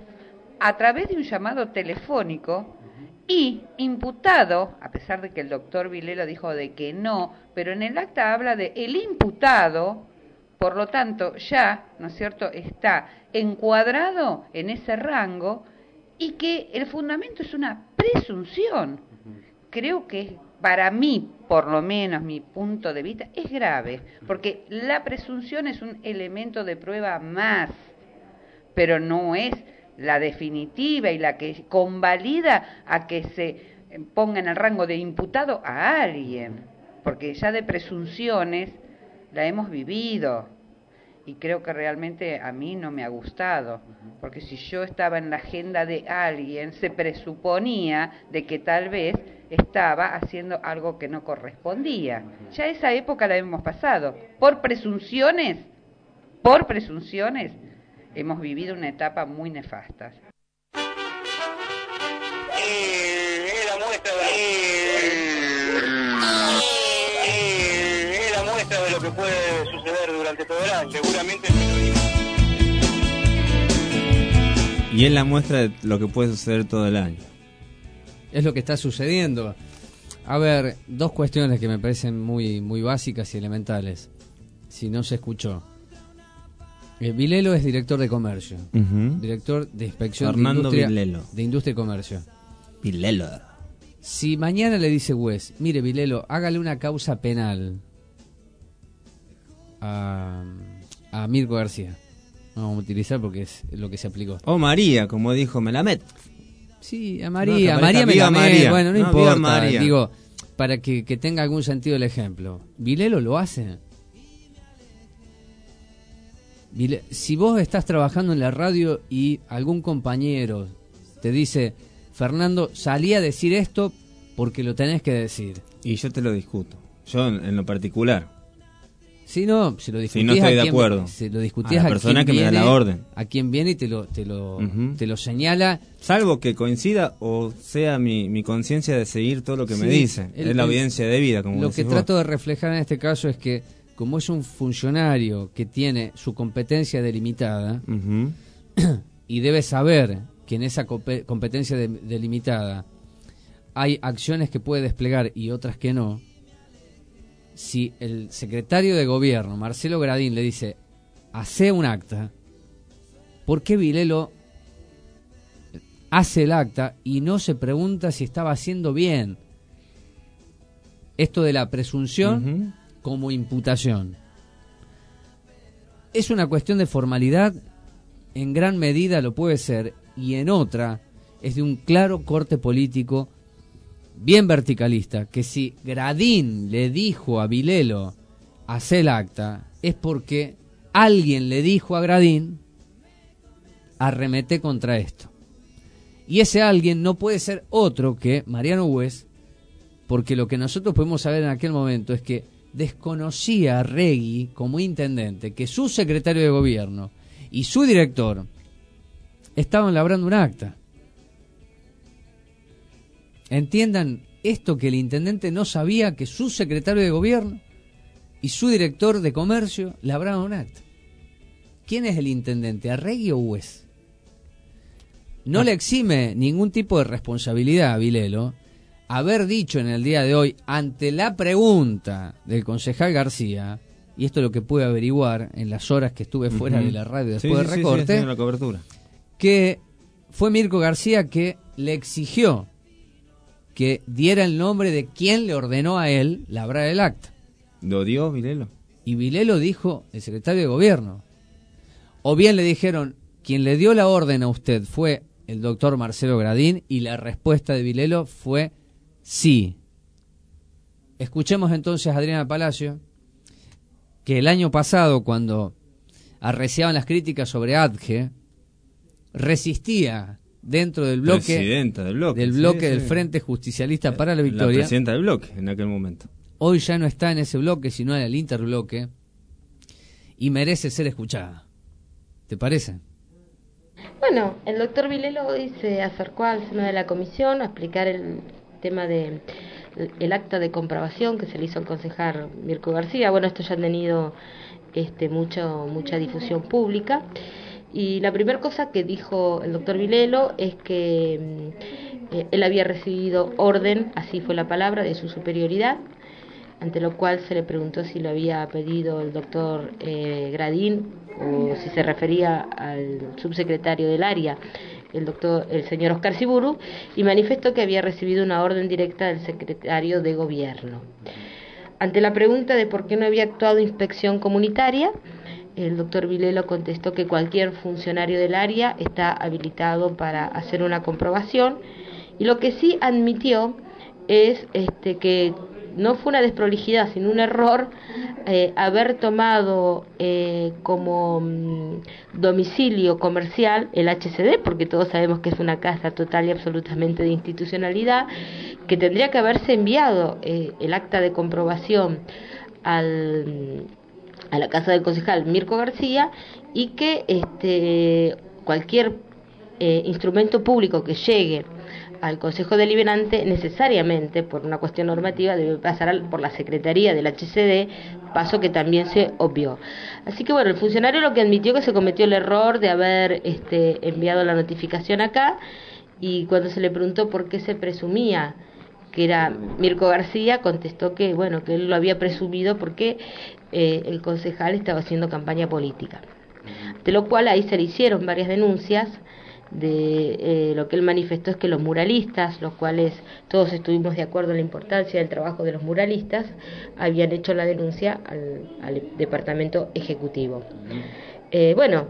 a través de un llamado telefónico y imputado, a pesar de que el doctor Vilelo dijo de que no, pero en el acta habla de el imputado, por lo tanto ya, ¿no es cierto?, está encuadrado en ese rango y que el fundamento es una presunción. Creo que para mí, por lo menos mi punto de vista, es grave, porque la presunción es un elemento de prueba más, pero no es la definitiva y la que convalida a que se ponga en el rango de imputado a alguien, porque ya de presunciones la hemos vivido y creo que realmente a mí no me ha gustado, porque si yo estaba en la agenda de alguien, se presuponía de que tal vez estaba haciendo algo que no correspondía. Ya esa época la hemos pasado. Por presunciones, por presunciones, hemos vivido una etapa muy nefasta. Que puede suceder durante todo el año. Seguramente el Y es la muestra de lo que puede suceder todo el año. Es lo que está sucediendo. A ver, dos cuestiones que me parecen muy, muy básicas y elementales. Si no se escuchó. Eh, Vilelo es director de comercio. Director de inspección Fernando de, industria, Vilelo. de industria y comercio. Vilelo. Si mañana le dice Wes, mire Vilelo, hágale una causa penal a, a Mirko García. No vamos a utilizar porque es lo que se aplicó. O María, como dijo Melamed. Sí, a María, María aparezca me viva llamé, María. bueno, no, importa, María. digo, para que, que tenga algún sentido el ejemplo. Vilelo lo hace. Vile- si vos estás trabajando en la radio y algún compañero te dice, Fernando, salí a decir esto porque lo tenés que decir. Y yo te lo discuto. Yo en, en lo particular. Si no, si lo discutís no estoy a de quien- acuerdo. si lo discutís A la persona que me da la viene- orden. A quien viene y te lo, te lo, te lo señala. Salvo que coincida o sea mi, mi conciencia de seguir todo lo que me dice. el- es la evidencia de vida, como Lo que vos. trato de reflejar en este caso es que, como es un funcionario que tiene su competencia delimitada y debe saber que en esa compe- competencia de- delimitada hay acciones que puede desplegar y otras que no, si el secretario de gobierno, Marcelo Gradín, le dice, hace un acta, ¿por qué Vilelo hace el acta y no se pregunta si estaba haciendo bien? Esto de la presunción como imputación. Es una cuestión de formalidad, en gran medida lo puede ser, y en otra es de un claro corte político bien verticalista, que si Gradín le dijo a Vilelo hacer el acta, es porque alguien le dijo a Gradín arremete contra esto. Y ese alguien no puede ser otro que Mariano Hues, porque lo que nosotros podemos saber en aquel momento es que desconocía a Regui como intendente que su secretario de gobierno y su director estaban labrando un acta. Entiendan esto que el intendente no sabía que su secretario de gobierno y su director de comercio labraban un acta. ¿Quién es el intendente? ¿Arregui o Hues? No le exime ningún tipo de responsabilidad a Vilelo haber dicho en el día de hoy, ante la pregunta del concejal García, y esto es lo que pude averiguar en las horas que estuve fuera de la radio después sí, del sí, sí, recorte, la cobertura. que fue Mirko García que le exigió que diera el nombre de quien le ordenó a él labrar el acta. ¿Lo dio Vilelo? Y Vilelo dijo, el secretario de gobierno. O bien le dijeron, quien le dio la orden a usted fue el doctor Marcelo Gradín y la respuesta de Vilelo fue sí. Escuchemos entonces a Adriana Palacio, que el año pasado cuando arreciaban las críticas sobre ADGE, resistía dentro del bloque, Presidenta del bloque. del, bloque sí. del Frente Justicialista para la La Victoria. presidenta del bloque en aquel momento. Hoy ya no está en ese bloque, sino en el interbloque, y merece ser escuchada. ¿Te parece? Bueno, el doctor Vilelo hoy se acercó al seno de la comisión a explicar el tema de el acta de comprobación que se le hizo al concejal Mirko García. Bueno, esto ya ha tenido este, mucho, mucha difusión pública. Y la primera cosa que dijo el doctor Vilelo es que mm, eh, él había recibido orden, así fue la palabra, de su superioridad, ante lo cual se le preguntó si lo había pedido el doctor eh, Gradín o si se refería al subsecretario del área, el doctor, el señor Oscar Siburu, y manifestó que había recibido una orden directa del secretario de gobierno. Ante la pregunta de por qué no había actuado inspección comunitaria, el doctor Vilelo contestó que cualquier funcionario del área está habilitado para hacer una comprobación y lo que sí admitió es este, que no fue una desprolijidad, sino un error eh, haber tomado eh, como mm, domicilio comercial el HCD, porque todos sabemos que es una casa total y absolutamente de institucionalidad, que tendría que haberse enviado eh, el acta de comprobación al, a la casa del concejal Mirko García y que este, cualquier eh, instrumento público que llegue al Consejo Deliberante necesariamente, por una cuestión normativa, debe pasar por la Secretaría del HCD, paso que también se obvió. Así que bueno, el funcionario lo que admitió que se cometió el error de haber este, enviado la notificación acá y cuando se le preguntó por qué se presumía que era Mirko García, contestó que bueno, que él lo había presumido porque eh, el concejal estaba haciendo campaña política. De lo cual ahí se le hicieron varias denuncias de eh, lo que él manifestó es que los muralistas, los cuales todos estuvimos de acuerdo en la importancia del trabajo de los muralistas, habían hecho la denuncia al, al departamento ejecutivo. Eh, bueno,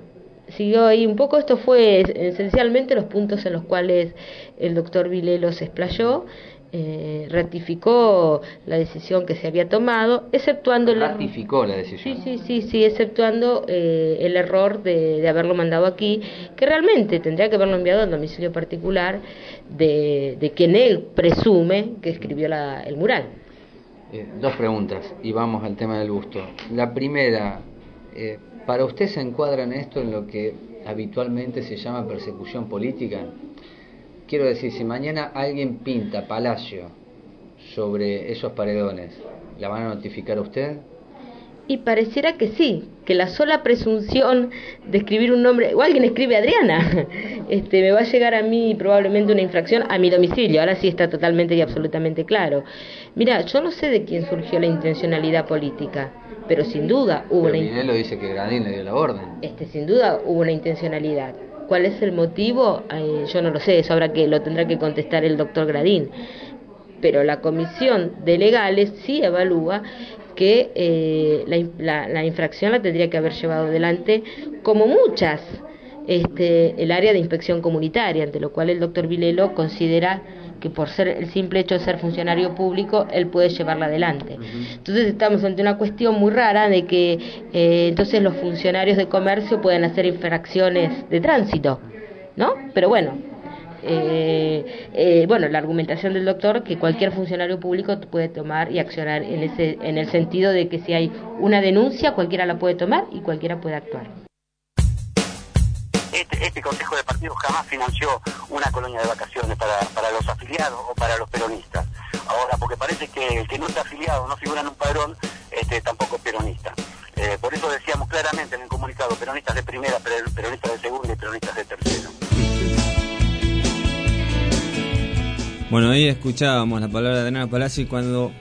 siguió ahí un poco, esto fue esencialmente los puntos en los cuales el doctor Vilelo se explayó, eh, ratificó la decisión que se había tomado, exceptuando el Ratificó la decisión. Sí, sí, sí, sí, exceptuando eh, el error de, de haberlo mandado aquí, que realmente tendría que haberlo enviado al domicilio particular de, de quien él presume que escribió la- el mural. Eh, dos preguntas y vamos al tema del busto. La primera, eh, ¿para usted se encuadra en esto en lo que habitualmente se llama persecución política? Quiero decir, si mañana alguien pinta Palacio sobre esos paredones, ¿la van a notificar a usted? Y pareciera que sí, que la sola presunción de escribir un nombre, o alguien escribe Adriana, este, me va a llegar a mí probablemente una infracción a mi domicilio, ahora sí está totalmente y absolutamente claro. Mira, yo no sé de quién surgió la intencionalidad política, pero sin duda hubo Pero una Minelo dice que Gradín le dio la orden. este, sin duda hubo una intencionalidad. ¿Cuál es el motivo? Yo no lo sé, eso habrá que lo tendrá que contestar el doctor Gradín. Pero la comisión de legales sí evalúa que eh, la, la- la infracción la tendría que haber llevado adelante, como muchas, este, el área de inspección comunitaria, ante lo cual el doctor Vilelo considera que por ser el simple hecho de ser funcionario público, él puede llevarla adelante. Entonces estamos ante una cuestión muy rara de que eh, entonces los funcionarios de comercio pueden hacer infracciones de tránsito, ¿no? Pero bueno, eh, eh, bueno, la argumentación del doctor que cualquier funcionario público puede tomar y accionar en ese en el sentido de que si hay una denuncia cualquiera la puede tomar y cualquiera puede actuar. Este, este Consejo de Partidos jamás financió una colonia de vacaciones para, para los afiliados o para los peronistas. Ahora, porque parece que el que no está afiliado, no figura en un padrón, este, tampoco es peronista. Eh, por eso decíamos claramente en el comunicado, peronistas de primera, per- peronistas de segunda y peronistas de tercera. Bueno, ahí escuchábamos la palabra de Adriana Palazzi cuando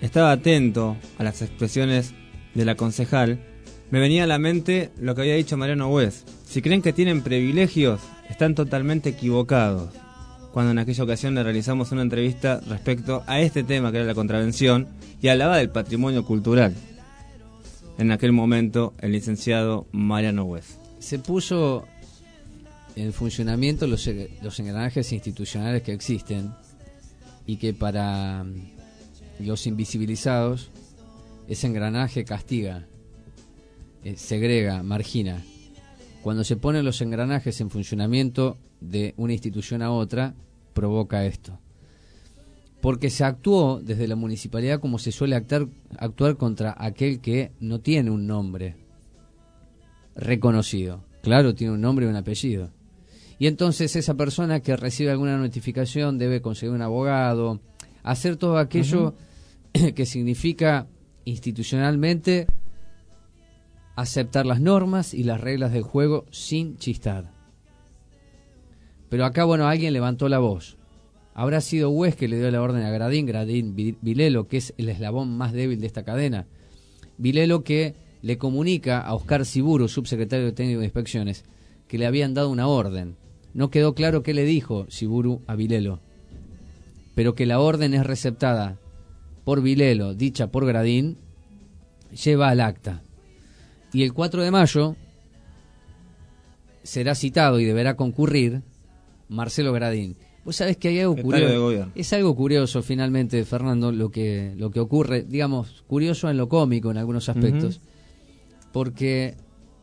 estaba atento a las expresiones de la concejal, me venía a la mente lo que había dicho Mariano West. Si creen que tienen privilegios, están totalmente equivocados. Cuando en aquella ocasión le realizamos una entrevista respecto a este tema que era la contravención y hablaba del patrimonio cultural. En aquel momento, el licenciado Mariano West. Se puso en funcionamiento los, los engranajes institucionales que existen y que para mm, los invisibilizados ese engranaje castiga, eh, segrega, margina. Cuando se ponen los engranajes en funcionamiento de una institución a otra, provoca esto. Porque se actuó desde la municipalidad como se suele actuar, actuar contra aquel que no tiene un nombre reconocido. Claro, tiene un nombre y un apellido. Y entonces esa persona que recibe alguna notificación debe conseguir un abogado, hacer todo aquello que significa institucionalmente aceptar las normas y las reglas del juego sin chistar. Pero acá, bueno, alguien levantó la voz. Habrá sido Wes que le dio la orden a Gradín, Gradín Vi- Vilelo, que es el eslabón más débil de esta cadena. Vilelo que le comunica a Oscar Siburu, subsecretario de Técnico de Inspecciones, que le habían dado una orden. No quedó claro qué le dijo Siburu a Vilelo, pero que la orden es receptada por Vilelo, dicha por Gradín, lleva al acta. Y el 4 de mayo será citado y deberá concurrir Marcelo Gradín. Vos sabés que hay algo curioso. Es algo curioso finalmente, Fernando, lo que, lo que ocurre, digamos, curioso en lo cómico en algunos aspectos, porque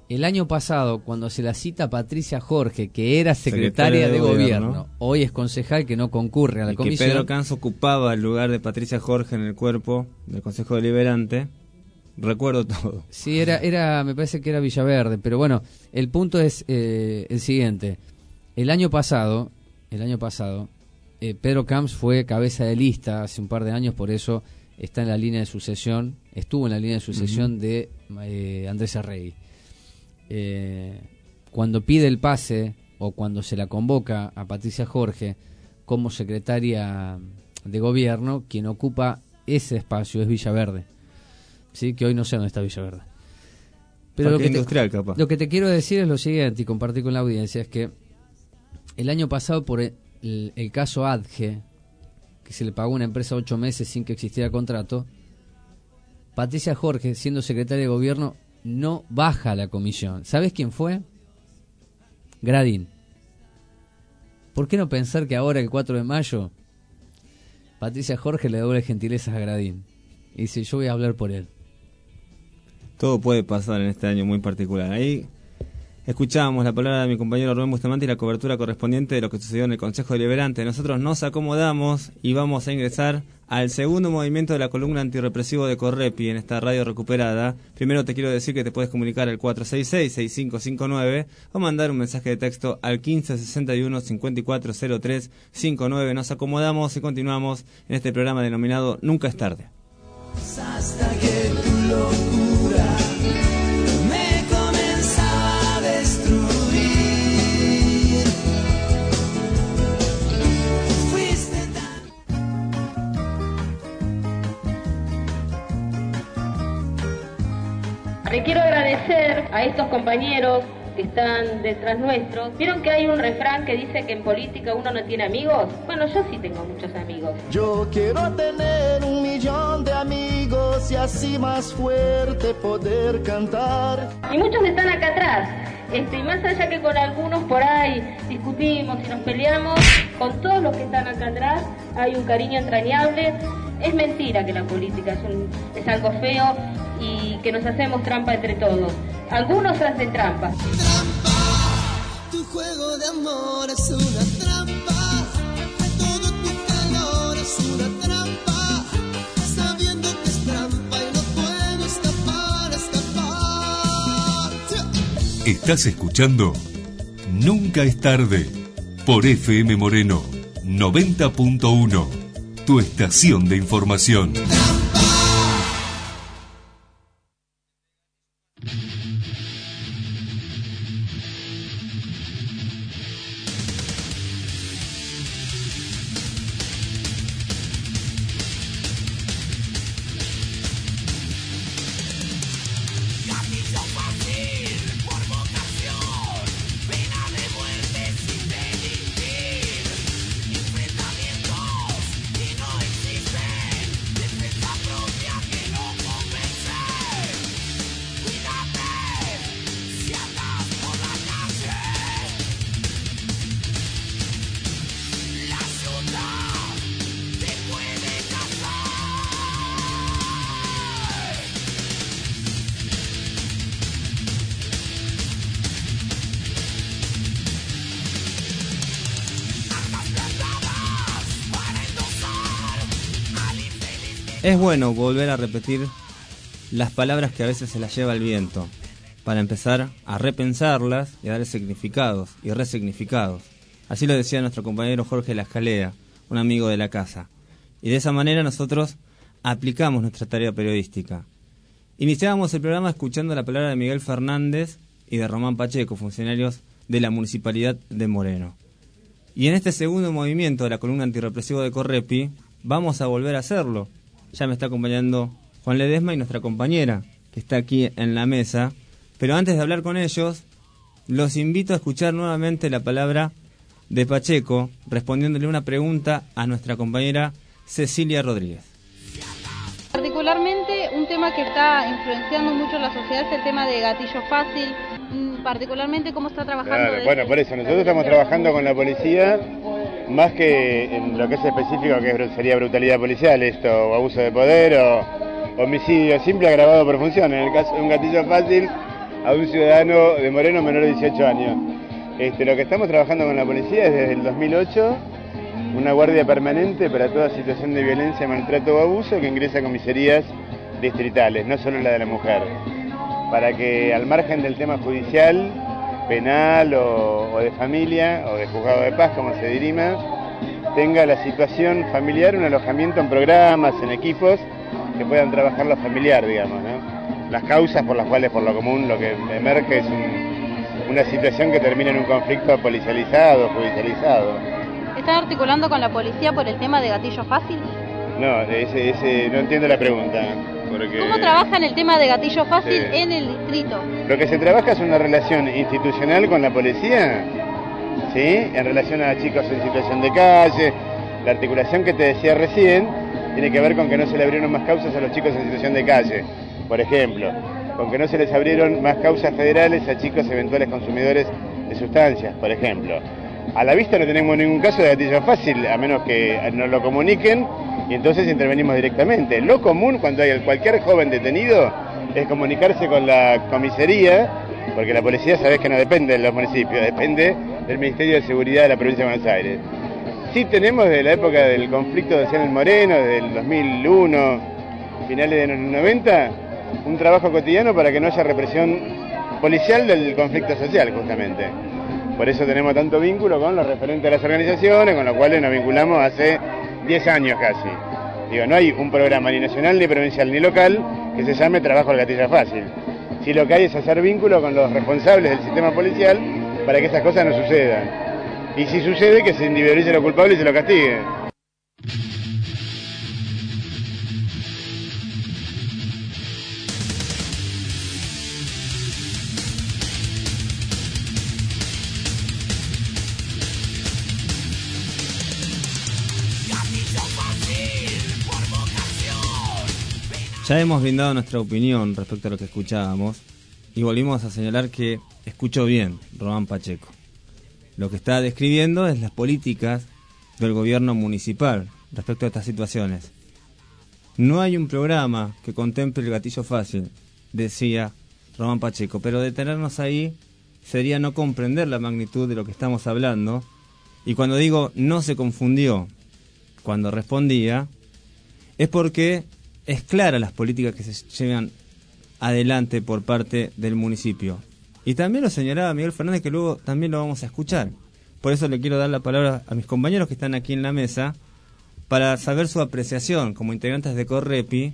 el año pasado, cuando se la cita a Patricia Jorge, que era secretaria, Secretaria de de, Gobierno. gobierno, hoy es concejal que no concurre a la Y que comisión. Pedro Canz ocupaba el lugar de Patricia Jorge en el cuerpo del Consejo Deliberante. Recuerdo todo. Sí, era, era, me parece que era Villaverde, pero bueno, el punto es eh, el siguiente. El año pasado, el año pasado, eh, Pedro Camps fue cabeza de lista hace un par de años, por eso está en la línea de sucesión, estuvo en la línea de sucesión de eh, Andrés Arregui. Eh, cuando pide el pase o cuando se la convoca a Patricia Jorge como secretaria de gobierno, quien ocupa ese espacio es Villaverde. ¿Sí? Que hoy no sé dónde está Villaverde. Pero lo que, te, industrial, capaz. lo que te quiero decir es lo siguiente y compartir con la audiencia, es que el año pasado por el, el caso ADGE, que se le pagó a una empresa ocho meses sin que existiera contrato, Patricia Jorge, siendo secretaria de gobierno, no baja la comisión. ¿Sabes quién fue? Gradín. ¿Por qué no pensar que ahora, el 4 de mayo, Patricia Jorge le doble gentilezas a Gradín? Y dice, yo voy a hablar por él. Todo puede pasar en este año muy particular. Ahí escuchábamos la palabra de mi compañero Rubén Bustamante y la cobertura correspondiente de lo que sucedió en el Consejo Deliberante. Nosotros nos acomodamos y vamos a ingresar al segundo movimiento de la columna antirrepresivo de Correpi en esta radio recuperada. Primero te quiero decir que te puedes comunicar al 466-6559 o mandar un mensaje de texto al 1561-540359. Nos acomodamos y continuamos en este programa denominado Nunca es tarde. Hasta que tu Le quiero agradecer a estos compañeros que están detrás nuestros. ¿Vieron que hay un refrán que dice que en política uno no tiene amigos? Bueno, yo sí tengo muchos amigos. Yo quiero tener un millón de amigos y así más fuerte poder cantar. Y muchos están acá atrás. Este, y más allá que con algunos por ahí discutimos y nos peleamos, con todos los que están acá atrás hay un cariño entrañable. Es mentira que la política es, es algo feo y que nos hacemos trampa entre todos. Algunos hacen trampa. Tu juego de amor es una trampa. Estás escuchando Nunca es tarde por FM Moreno 90.1, tu estación de información. Es bueno volver a repetir las palabras que a veces se las lleva el viento, para empezar a repensarlas y a darle significados y resignificados. Así lo decía nuestro compañero Jorge Lascalea, un amigo de la casa. Y de esa manera nosotros aplicamos nuestra tarea periodística. Iniciábamos el programa escuchando la palabra de Miguel Fernández y de Román Pacheco, funcionarios de la Municipalidad de Moreno. Y en este segundo movimiento de la columna antirrepresivo de Correpi, vamos a volver a hacerlo. Ya me está acompañando Juan Ledesma y nuestra compañera, que está aquí en la mesa. Pero antes de hablar con ellos, los invito a escuchar nuevamente la palabra de Pacheco, respondiéndole una pregunta a nuestra compañera Cecilia Rodríguez. Particularmente un tema que está influenciando mucho la sociedad es el tema de gatillo fácil, mm, particularmente cómo está trabajando. Claro, bueno, por eso, nosotros estamos trabajando con la policía más que en lo que es específico, que sería brutalidad policial, esto, o abuso de poder, o homicidio simple agravado por función. En el caso de un gatillo fácil, a un ciudadano de Moreno menor de 18 años. Este, lo que estamos trabajando con la policía es desde el 2008, una guardia permanente para toda situación de violencia, maltrato o abuso que ingresa a comisarías distritales, no solo la de la mujer, para que al margen del tema judicial penal o, o de familia o de juzgado de paz, como se dirima, tenga la situación familiar, un alojamiento en programas, en equipos que puedan trabajar lo familiar, digamos, ¿no? Las causas por las cuales por lo común lo que emerge es un- una situación que termina en un conflicto policializado, judicializado. ¿Están articulando con la policía por el tema de gatillo fácil? No, ese, ese, no entiendo la pregunta. Porque ¿Cómo trabajan el tema de gatillo fácil Sí. en el distrito? Lo que se trabaja es una relación institucional con la policía, ¿sí? En relación a chicos en situación de calle. La articulación que te decía recién tiene que ver con que no se le abrieron más causas a los chicos en situación de calle, por ejemplo. Con que no se les abrieron más causas federales a chicos eventuales consumidores de sustancias, por ejemplo. A la vista no tenemos ningún caso de gatillo fácil, a menos que nos lo comuniquen y entonces intervenimos directamente. Lo común cuando hay cualquier joven detenido es comunicarse con la comisaría, porque la policía sabes que no depende de los municipios, depende del Ministerio de Seguridad de la provincia de Buenos Aires. Sí tenemos desde la época del conflicto de el Moreno, desde el 2001, finales de los 90, un trabajo cotidiano para que no haya represión policial del conflicto social, justamente. Por eso tenemos tanto vínculo con los referentes de las organizaciones, con los cuales nos vinculamos hace 10 años casi. Digo, no hay un programa ni nacional, ni provincial, ni local que se llame Trabajo al Gatillo Fácil. Si lo que hay es hacer vínculo con los responsables del sistema policial para que esas cosas no sucedan. Y si sucede, que se individualice lo culpable y se lo castigue. Ya hemos brindado nuestra opinión respecto a lo que escuchábamos y volvimos a señalar que escuchó bien Román Pacheco. Lo que está describiendo es las políticas del gobierno municipal respecto a estas situaciones. No hay un programa que contemple el gatillo fácil, decía Román Pacheco, pero detenernos ahí sería no comprender la magnitud de lo que estamos hablando. Y cuando digo no se confundió cuando respondía, es porque es clara las políticas que se llevan adelante por parte del municipio. Y también lo señalaba Miguel Fernández, que luego también lo vamos a escuchar. Por eso le quiero dar la palabra a mis compañeros que están aquí en la mesa para saber su apreciación como integrantes de Correpi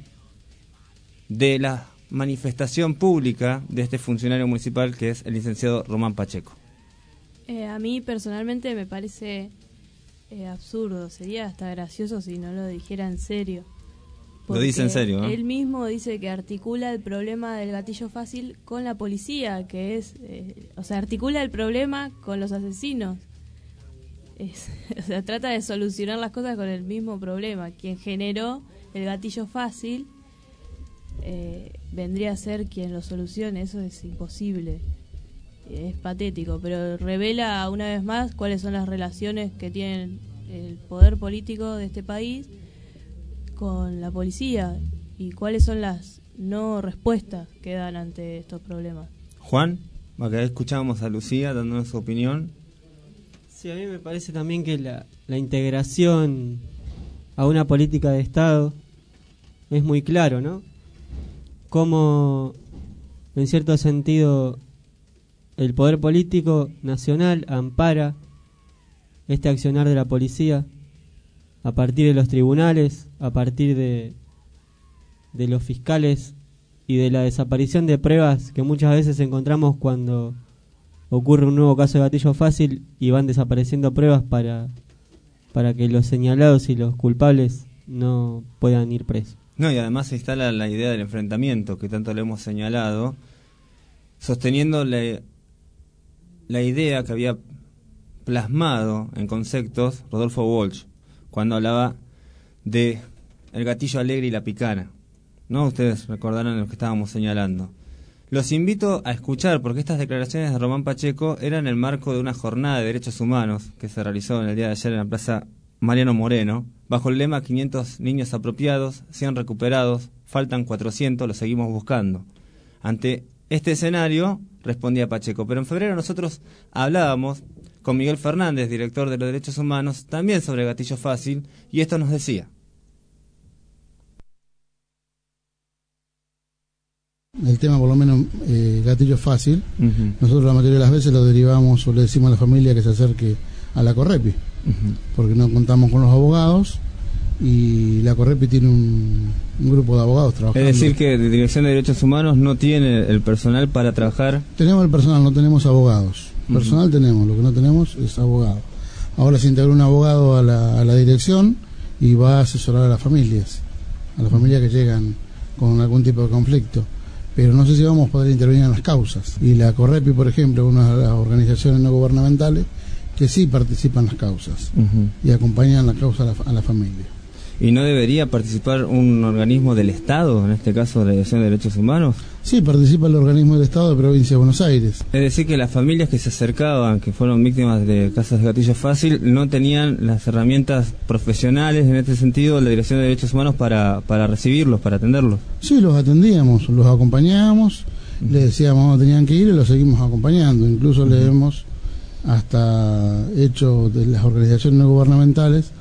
de la manifestación pública de este funcionario municipal que es el licenciado Román Pacheco. Eh, a mí personalmente me parece eh, absurdo, sería hasta gracioso si no lo dijera en serio. Lo dice en serio. Él mismo dice que articula el problema del gatillo fácil con la policía, que es, eh, o sea, articula el problema con los asesinos. Es- o sea, trata de solucionar las cosas con el mismo problema. Quien generó el gatillo fácil eh, vendría a ser quien lo solucione. Eso es imposible. Es patético, pero revela una vez más cuáles son las relaciones que tiene el poder político de este país con la policía y cuáles son las no respuestas que dan ante estos problemas. Juan, acá escuchábamos a Lucía dándonos su opinión. Sí, a mí me parece también que la, la integración a una política de Estado es muy claro, ¿no? Cómo, en cierto sentido, el poder político nacional ampara este accionar de la policía a partir de los tribunales, a partir de, de los fiscales y de la desaparición de pruebas que muchas veces encontramos cuando ocurre un nuevo caso de gatillo fácil y van desapareciendo pruebas para, para que los señalados y los culpables no puedan ir presos. No, y además se instala la idea del enfrentamiento que tanto le hemos señalado, sosteniendo la, la idea que había plasmado en conceptos Rodolfo Walsh cuando hablaba de el gatillo alegre y la picana. ¿No? Ustedes recordarán lo que estábamos señalando. Los invito a escuchar porque estas declaraciones de Román Pacheco eran el marco de una jornada de derechos humanos que se realizó en el día de ayer en la Plaza Mariano Moreno, bajo el lema 500 niños apropiados, 100 recuperados, faltan 400, los seguimos buscando. Ante este escenario respondía Pacheco, pero en febrero nosotros hablábamos con Miguel Fernández, director de los derechos humanos, también sobre gatillo fácil, y esto nos decía. el tema por lo menos eh, gatillo fácil, nosotros la mayoría de las veces lo derivamos o le decimos a la familia que se acerque a la Correpi, porque no contamos con los abogados y la Correpi tiene un, un grupo de abogados trabajando. Es decir, que de Dirección de Derechos Humanos no tiene el personal para trabajar. Tenemos el personal, no tenemos abogados. Personal tenemos, lo que no tenemos es abogado. Ahora se integró un abogado a la, a la dirección y va a asesorar a las familias, a las familias que llegan con algún tipo de conflicto. Pero no sé si vamos a poder intervenir en las causas. Y la Correpi, por ejemplo, una de las organizaciones no gubernamentales que sí participan en las causas y acompañan la causa a la, a la familia. ¿Y no debería participar un organismo del Estado, en este caso la Dirección de Derechos Humanos? Sí, participa el organismo del Estado de Provincia de Buenos Aires. Es decir, que las familias que se acercaban, que fueron víctimas de casos de gatillo fácil, no tenían las herramientas profesionales, en este sentido, la Dirección de Derechos Humanos para, para recibirlos, para atenderlos. Sí, los atendíamos, los acompañábamos, les decíamos dónde tenían que ir y los seguimos acompañando. Incluso le hemos hasta hecho de las organizaciones no gubernamentales,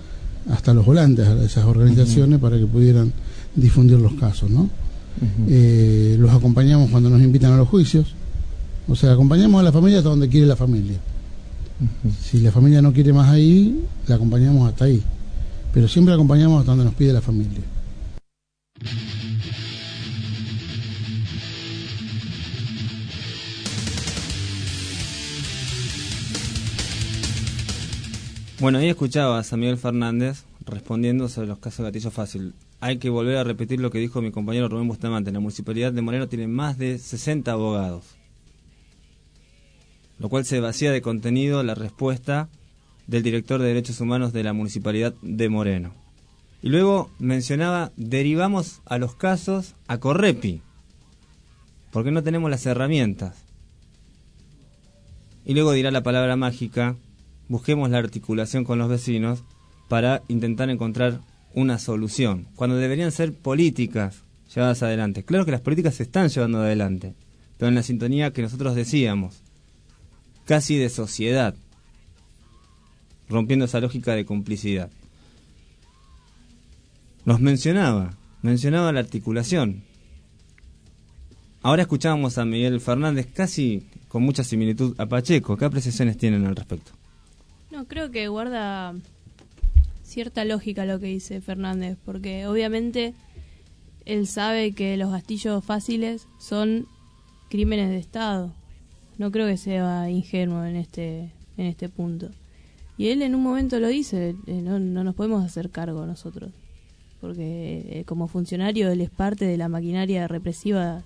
hasta los volantes a esas organizaciones para que pudieran difundir los casos, ¿no? Eh, los acompañamos cuando nos invitan a los juicios, o sea, acompañamos a la familia hasta donde quiere la familia. Si la familia no quiere más ahí, la acompañamos hasta ahí, pero siempre acompañamos hasta donde nos pide la familia. Bueno, ahí escuchabas a Miguel Fernández respondiendo sobre los casos de gatillo fácil. Hay que volver a repetir lo que dijo mi compañero Rubén Bustamante. La municipalidad de Moreno tiene más de 60 abogados, lo cual se vacía de contenido la respuesta del director de Derechos Humanos de la municipalidad de Moreno. Y luego mencionaba, derivamos a los casos a Correpi, porque no tenemos las herramientas. Y luego dirá la palabra mágica, busquemos la articulación con los vecinos para intentar encontrar una solución, cuando deberían ser políticas llevadas adelante. Claro que las políticas se están llevando adelante, pero en la sintonía que nosotros decíamos, casi de sociedad, rompiendo esa lógica de complicidad. Nos mencionaba, mencionaba la articulación. Ahora escuchábamos a Miguel Fernández casi con mucha similitud a Pacheco. ¿Qué apreciaciones tienen al respecto? No, creo que guarda cierta lógica lo que dice Fernández, porque obviamente él sabe que los gastillos fáciles son crímenes de Estado. No creo que sea ingenuo en este, en este punto. Y él en un momento lo dice, eh, no, no nos podemos hacer cargo nosotros, porque eh, como funcionario él es parte de la maquinaria represiva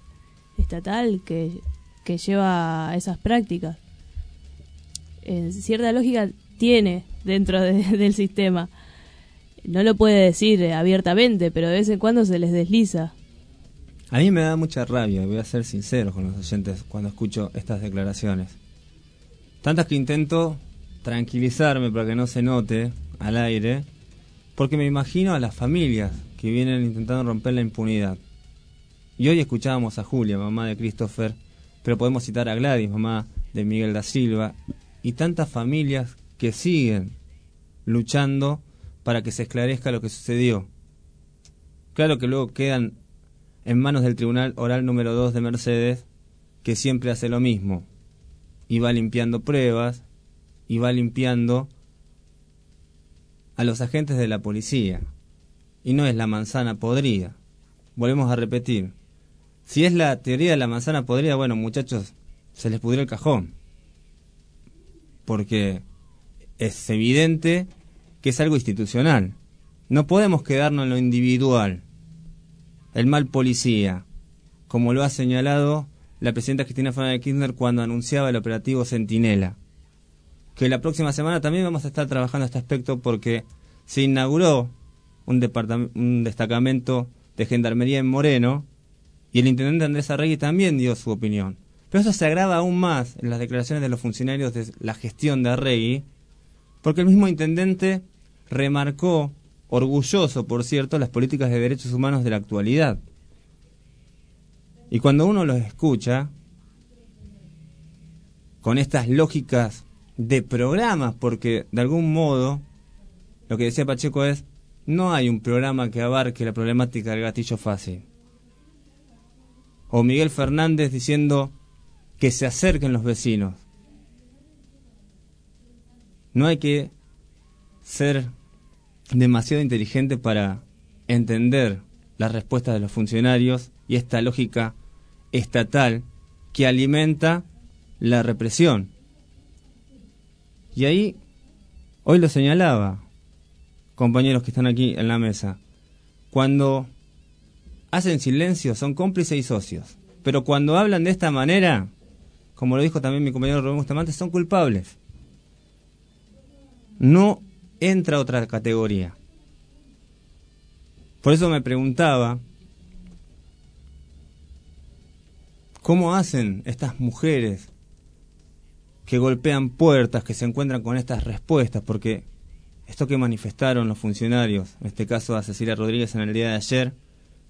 estatal que, que lleva a esas prácticas. En cierta lógica tiene dentro de- del sistema. No lo puede decir eh, abiertamente, pero de vez en cuando se les desliza. A mí me da mucha rabia, voy a ser sincero con los oyentes cuando escucho estas declaraciones. Tantas que intento tranquilizarme para que no se note al aire, porque me imagino a las familias que vienen intentando romper la impunidad. Y hoy escuchábamos a Julia, mamá de Christopher, pero podemos citar a Gladys, mamá de Miguel da Silva, y tantas familias que siguen luchando para que se esclarezca lo que sucedió. Claro que luego quedan en manos del Tribunal Oral número 2 de Mercedes, que siempre hace lo mismo, y va limpiando pruebas, y va limpiando a los agentes de la policía. Y no es la manzana podrida. Volvemos a repetir. Si es la teoría de la manzana podrida, bueno, muchachos, se les pudrió el cajón. Porque es evidente que es algo institucional. No podemos quedarnos en lo individual. El mal policía, como lo ha señalado la presidenta Cristina Fernández de Kirchner cuando anunciaba el operativo Centinela. Que la próxima semana también vamos a estar trabajando este aspecto porque se inauguró un, un destacamento de gendarmería en Moreno y el intendente Andrés Arregui también dio su opinión. Pero eso se agrava aún más en las declaraciones de los funcionarios de la gestión de Arregui, porque el mismo intendente remarcó, orgulloso por cierto, las políticas de derechos humanos de la actualidad. Y cuando uno los escucha, con estas lógicas de programas, porque de algún modo, lo que decía Pacheco es, no hay un programa que abarque la problemática del gatillo fácil. O Miguel Fernández diciendo que se acerquen los vecinos. No hay que ser demasiado inteligente para entender las respuestas de los funcionarios y esta lógica estatal que alimenta la represión. Y ahí, hoy lo señalaba, compañeros que están aquí en la mesa, cuando hacen silencio son cómplices y socios, pero cuando hablan de esta manera, como lo dijo también mi compañero Rubén Bustamante, son culpables. No entra otra categoría. Por eso me preguntaba, ¿cómo hacen estas mujeres que golpean puertas, que se encuentran con estas respuestas? Porque esto que manifestaron los funcionarios, en este caso a Cecilia Rodríguez en el día de ayer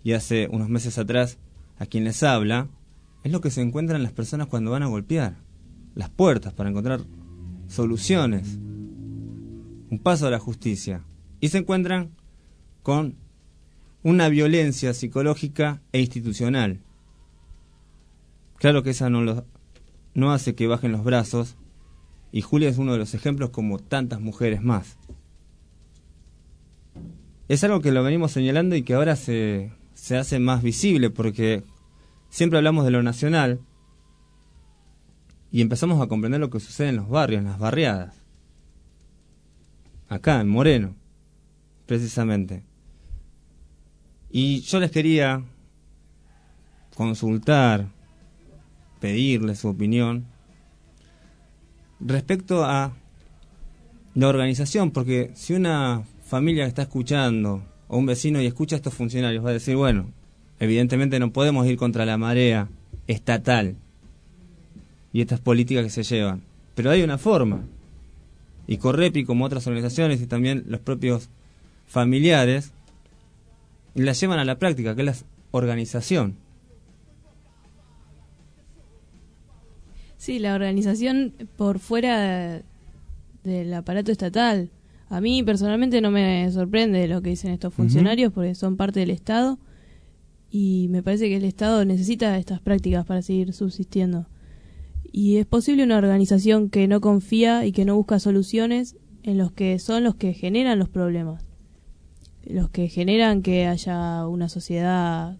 y hace unos meses atrás, a quien les habla, es lo que se encuentran las personas cuando van a golpear las puertas para encontrar soluciones, un paso a la justicia. Y se encuentran con una violencia psicológica e institucional. Claro que esa no, lo, no hace que bajen los brazos, y Julia es uno de los ejemplos como tantas mujeres más. Es algo que lo venimos señalando y que ahora se, se hace más visible porque siempre hablamos de lo nacional y empezamos a comprender lo que sucede en los barrios, en las barriadas. Acá, en Moreno, precisamente. Y yo les quería consultar, pedirles su opinión respecto a la organización, porque si una familia está escuchando o un vecino y escucha a estos funcionarios va a decir, bueno, evidentemente no podemos ir contra la marea estatal y estas políticas que se llevan, pero hay una forma. Y Correpi, como otras organizaciones y también los propios familiares, la llevan a la práctica, que es la organización. Sí, la organización por fuera del aparato estatal. A mí personalmente no me sorprende lo que dicen estos funcionarios porque son parte del Estado y me parece que el Estado necesita estas prácticas para seguir subsistiendo. Y es posible una organización que no confía y que no busca soluciones en los que son los que generan los problemas los que generan que haya una sociedad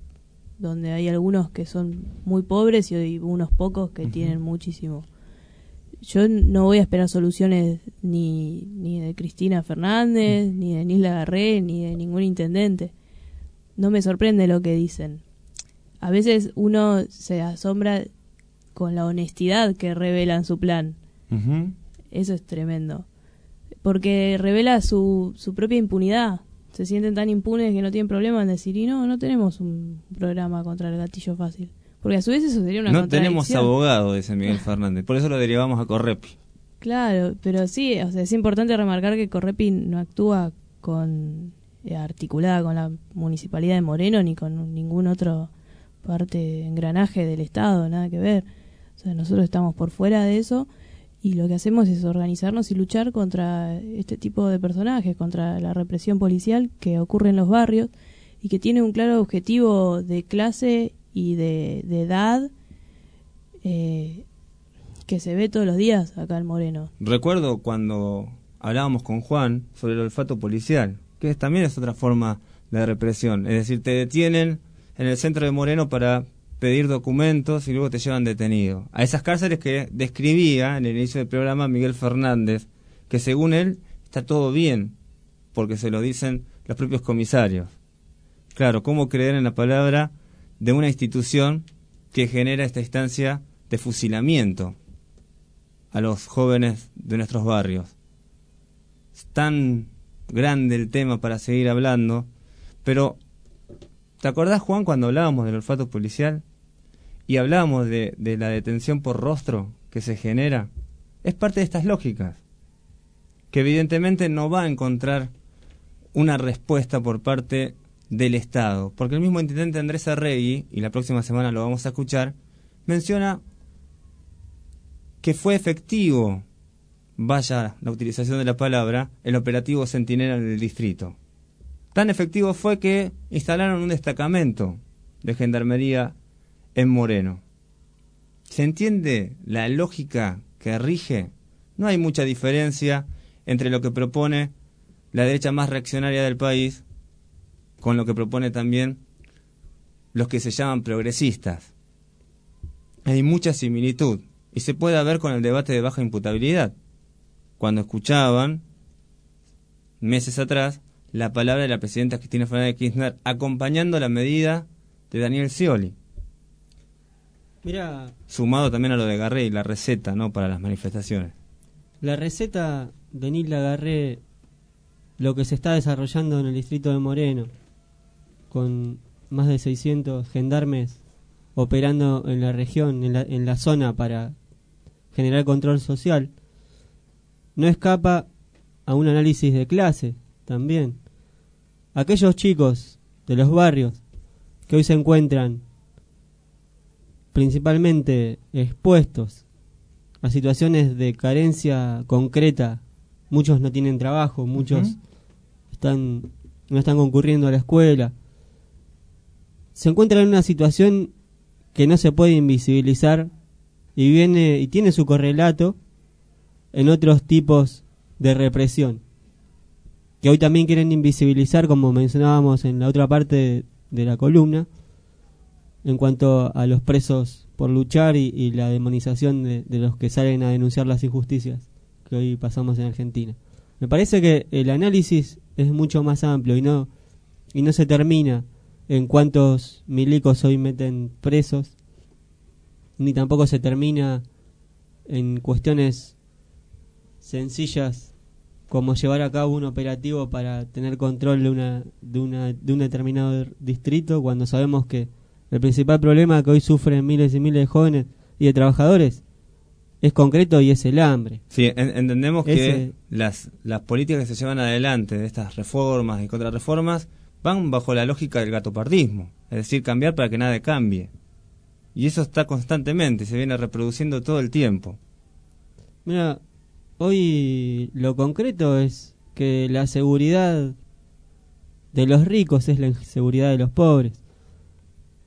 donde hay algunos que son muy pobres y unos pocos que tienen muchísimo. Yo no voy a esperar soluciones ni, ni de Cristina Fernández, ni de Nisla Garré, ni de ningún intendente. No me sorprende lo que dicen. A veces uno se asombra con la honestidad que revelan su plan. Eso es tremendo. Porque revela su, su propia impunidad se sienten tan impunes que no tienen problema en decir, y no, no tenemos un programa contra el gatillo fácil. Porque a su vez eso sería una No tenemos abogado, dice Miguel Fernández, por eso lo derivamos a Correpi. Claro, pero sí, o sea, es importante remarcar que Correpi no actúa con eh, articulada con la municipalidad de Moreno ni con ningún otro parte engranaje del Estado, nada que ver. O sea, nosotros estamos por fuera de eso y lo que hacemos es organizarnos y luchar contra este tipo de personajes, contra la represión policial que ocurre en los barrios y que tiene un claro objetivo de clase y de, edad eh, que se ve todos los días acá en Moreno. Recuerdo cuando hablábamos con Juan sobre el olfato policial, que también es otra forma de represión, es decir, te detienen en el centro de Moreno para pedir documentos y luego te llevan detenido. A esas cárceles que describía en el inicio del programa Miguel Fernández, que según él está todo bien, porque se lo dicen los propios comisarios. Claro, ¿cómo creer en la palabra de una institución que genera esta instancia de fusilamiento a los jóvenes de nuestros barrios? Es tan grande el tema para seguir hablando, pero ¿te acordás, Juan, cuando hablábamos del olfato policial? Y hablamos de, de la detención por rostro que se genera, es parte de estas lógicas, que evidentemente no va a encontrar una respuesta por parte del Estado, porque el mismo intendente Andrés Arregui, y la próxima semana lo vamos a escuchar, menciona que fue efectivo, vaya la utilización de la palabra, el operativo Centinela del distrito. Tan efectivo fue que instalaron un destacamento de gendarmería en Moreno. ¿Se entiende la lógica que rige? No hay mucha diferencia entre lo que propone la derecha más reaccionaria del país con lo que propone también los que se llaman progresistas. Hay mucha similitud y se puede ver con el debate de baja imputabilidad, cuando escuchaban meses atrás la palabra de la presidenta Cristina Fernández de Kirchner acompañando la medida de Daniel Scioli. Mira, Sumado también a lo de Garré y la receta, ¿no? Para las manifestaciones. la receta de Nil Agarré, lo que se está desarrollando en el distrito de Moreno, con más de 600 gendarmes operando en la región, en la, en la zona para generar control social, no escapa a un análisis de clase también. Aquellos chicos de los barrios que hoy se encuentran principalmente expuestos a situaciones de carencia concreta, muchos no tienen trabajo, muchos están no están concurriendo a la escuela. Se encuentran en una situación que no se puede invisibilizar y viene y tiene su correlato en otros tipos de represión que hoy también quieren invisibilizar como mencionábamos en la otra parte de, de la columna en cuanto a los presos por luchar y, la demonización de, de los que salen a denunciar las injusticias que hoy pasamos en Argentina. Me parece que el análisis es mucho más amplio y no y no se termina en cuántos milicos hoy meten presos, ni tampoco se termina en cuestiones sencillas como llevar a cabo un operativo para tener control de una de una de un determinado distrito cuando sabemos que el principal problema que hoy sufren miles y miles de jóvenes y de trabajadores es concreto y es el hambre. Sí, en- entendemos que las, las políticas que se llevan adelante de estas reformas y contrarreformas van bajo la lógica del gatopardismo, es decir, cambiar para que nada cambie. Y eso está constantemente, se viene reproduciendo todo el tiempo. Mira, hoy lo concreto es que la seguridad de los ricos es la inseguridad de los pobres.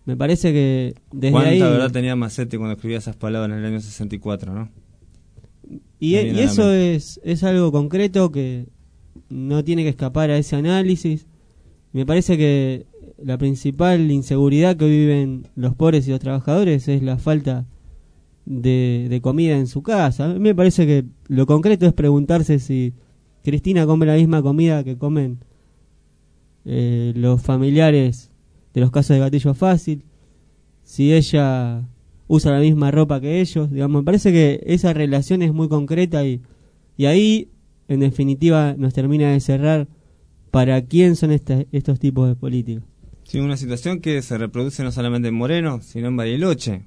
Me parece que desde ¿Cuánta ahí verdad tenía Macetti cuando escribía esas palabras en el año 64, no? y, e- y eso es es algo concreto que no tiene que escapar a ese análisis. Me parece que la principal inseguridad que viven los pobres y los trabajadores es la falta de, de comida en su casa. A mí me parece que lo concreto es preguntarse si Cristina come la misma comida que comen eh, los familiares de los casos de gatillo fácil, si ella usa la misma ropa que ellos, digamos, me parece que esa relación es muy concreta y, y ahí, en definitiva, nos termina de cerrar para quién son estos tipos de políticos. Sí, una situación que se reproduce no solamente en Moreno, sino en Bariloche,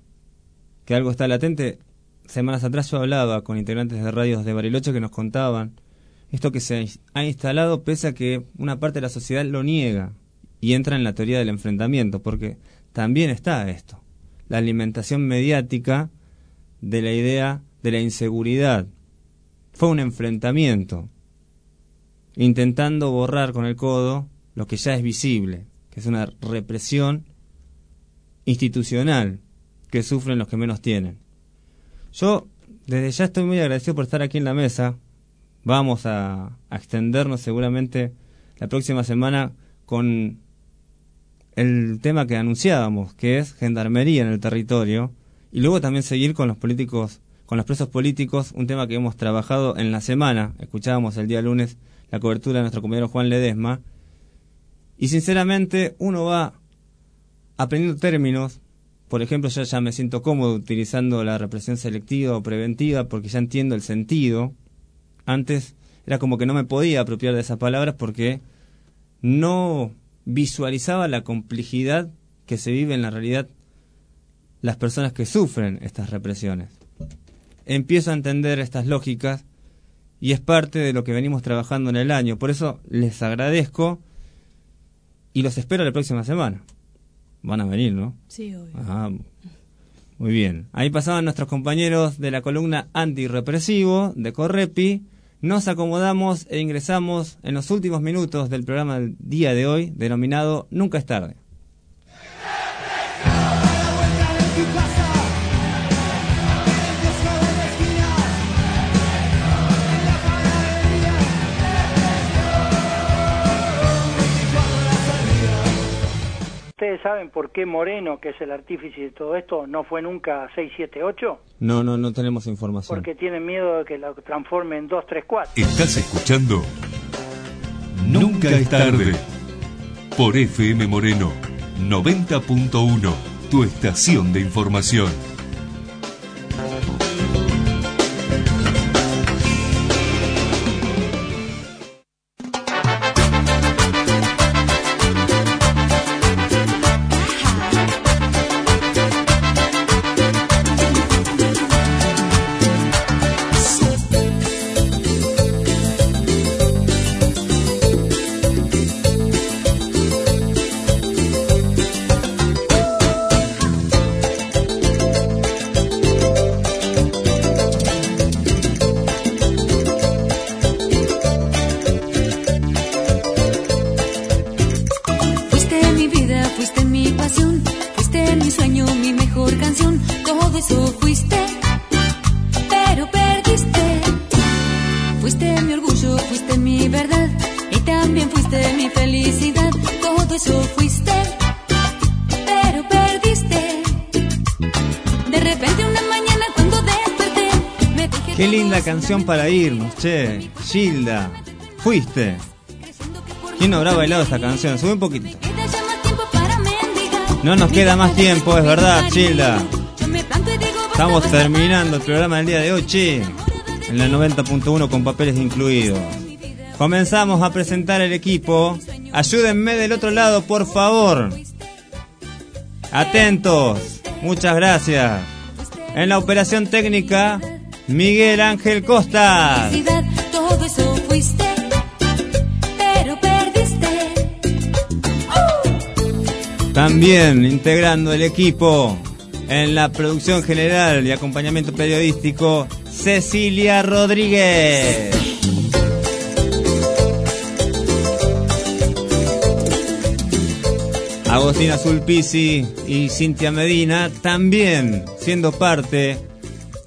que algo está latente. Semanas atrás yo hablaba con integrantes de radios de Bariloche que nos contaban esto que se ha instalado pese a que una parte de la sociedad lo niega y entra en la teoría del enfrentamiento, porque también está esto, la alimentación mediática de la idea de la inseguridad. Fue un enfrentamiento, intentando borrar con el codo lo que ya es visible, que es una represión institucional que sufren los que menos tienen. Yo desde ya estoy muy agradecido por estar aquí en la mesa. Vamos a, extendernos seguramente la próxima semana con el tema que anunciábamos, que es gendarmería en el territorio, y luego también seguir con los políticos, con los presos políticos, un tema que hemos trabajado en la semana. Escuchábamos el día lunes la cobertura de nuestro compañero Juan Ledesma, y sinceramente uno va aprendiendo términos. Por ejemplo, yo ya me siento cómodo utilizando la represión selectiva o preventiva porque ya entiendo el sentido. Antes era como que no me podía apropiar de esas palabras porque no visualizaba la complejidad que se vive en la realidad las personas que sufren estas represiones. Empiezo a entender estas lógicas y es parte de lo que venimos trabajando en el año. Por eso les agradezco y los espero la próxima semana. Van a venir, ¿no? Sí, obvio. Ajá. Muy bien. Ahí pasaban nuestros compañeros de la columna antirrepresivo de Correpi. Nos acomodamos e ingresamos en los últimos minutos del programa del día de hoy, denominado Nunca es tarde. ¿Ustedes saben por qué Moreno, que es el artífice de todo esto, no fue nunca 678? No, no, no tenemos información. Porque tienen miedo de que lo transforme en 234. Estás escuchando Nunca es tarde por FM Moreno 90.1, tu estación de información. Para irnos, che. Gilda, fuiste. ¿Quién no habrá bailado esta canción? Sube un poquito. No nos queda más tiempo, es verdad, Gilda. Estamos terminando el programa del día de hoy, che. En la 90.1 con papeles incluidos. Comenzamos a presentar el equipo. Ayúdenme del otro lado, por favor. Atentos. Muchas gracias. En la operación técnica, Miguel Ángel Costas. felicidad, todo eso fuiste, pero perdiste. También integrando el equipo en la producción general y acompañamiento periodístico, Cecilia Rodríguez. Agostina Sulpisi y Cintia Medina también siendo parte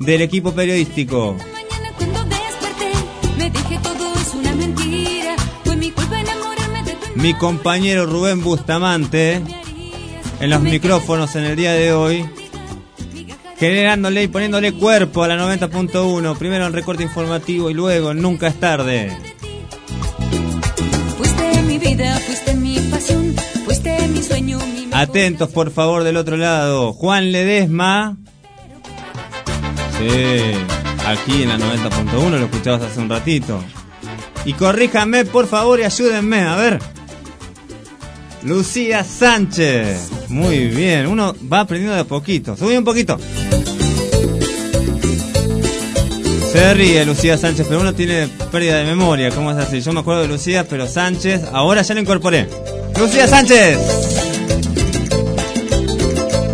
del equipo periodístico. Mi compañero Rubén Bustamante en los micrófonos en el día de hoy, generándole y poniéndole cuerpo a la 90.1, primero en recorte informativo y luego en Nunca es tarde. Fuiste mi vida, fuiste mi pasión, fuiste mi sueño, mi Atentos por favor del otro lado, Juan Ledesma. Sí, aquí en la 90.1 lo escuchabas hace un ratito. Y corríjanme por favor y ayúdenme, a ver. Lucía Sánchez. Muy bien, uno va aprendiendo de poquito. Subí un poquito. Se ríe Lucía Sánchez, pero uno tiene pérdida de memoria. ¿Cómo es así? Yo me acuerdo de Lucía, pero Sánchez, ahora ya lo incorporé. Lucía Sánchez.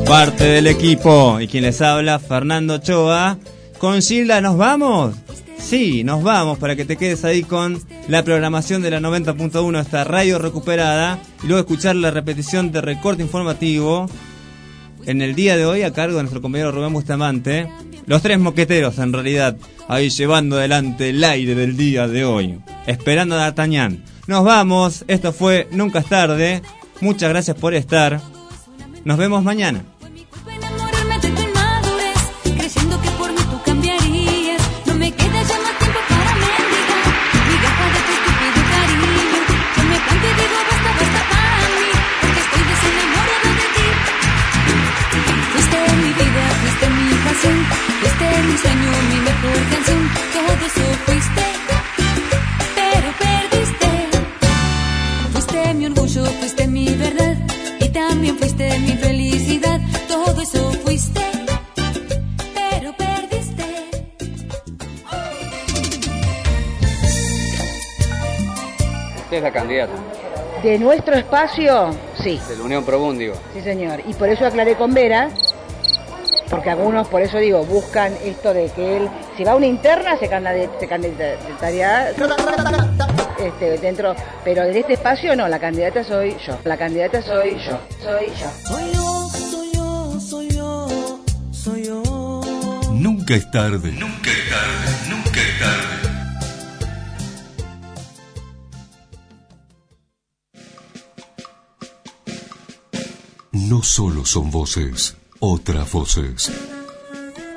Parte del equipo. Y quien les habla, Fernando Choa. Con Gilda, ¿nos vamos? Sí, nos vamos para que te quedes ahí con la programación de la 90.1, esta radio recuperada, y luego escuchar la repetición de recorte informativo en el día de hoy a cargo de nuestro compañero Rubén Bustamante. Los tres moqueteros, en realidad, ahí llevando adelante el aire del día de hoy, esperando a D'Artagnan. Nos vamos, esto fue Nunca es tarde. Muchas gracias por estar. Nos vemos mañana. Mi sueño, mi mejor canción. Todo eso fuiste, pero perdiste. Fuiste mi orgullo, fuiste mi verdad y también fuiste mi felicidad. Todo eso fuiste, pero perdiste. Usted es la candidata De nuestro espacio, sí, de la Unión Probúndigo. sí señor. Y por eso aclaré con Vera, porque algunos, por eso digo, buscan esto de que él, si va a una interna, se candid- se candidataría este, dentro, pero en este espacio no, la candidata soy yo. La candidata soy yo. Soy yo. Soy yo, soy yo, soy yo, soy yo. Nunca es tarde. Nunca es tarde. Nunca es tarde. no solo son voces, otras voces.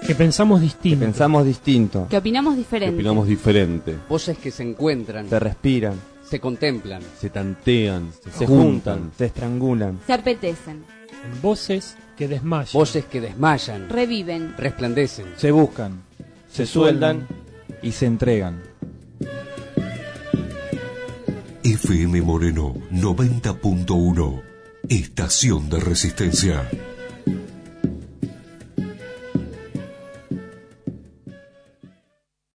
Que pensamos distinto. Pensamos distinto. Que opinamos diferente. opinamos diferente. Voces que se encuentran, Se respiran, se contemplan, Se tantean, se juntan, se estrangulan. Se apetecen. En voces que desmayan. voces que desmayan, Reviven. resplandecen. Se buscan, se sueldan y se entregan. FM Moreno 90.1. Estación de Resistencia.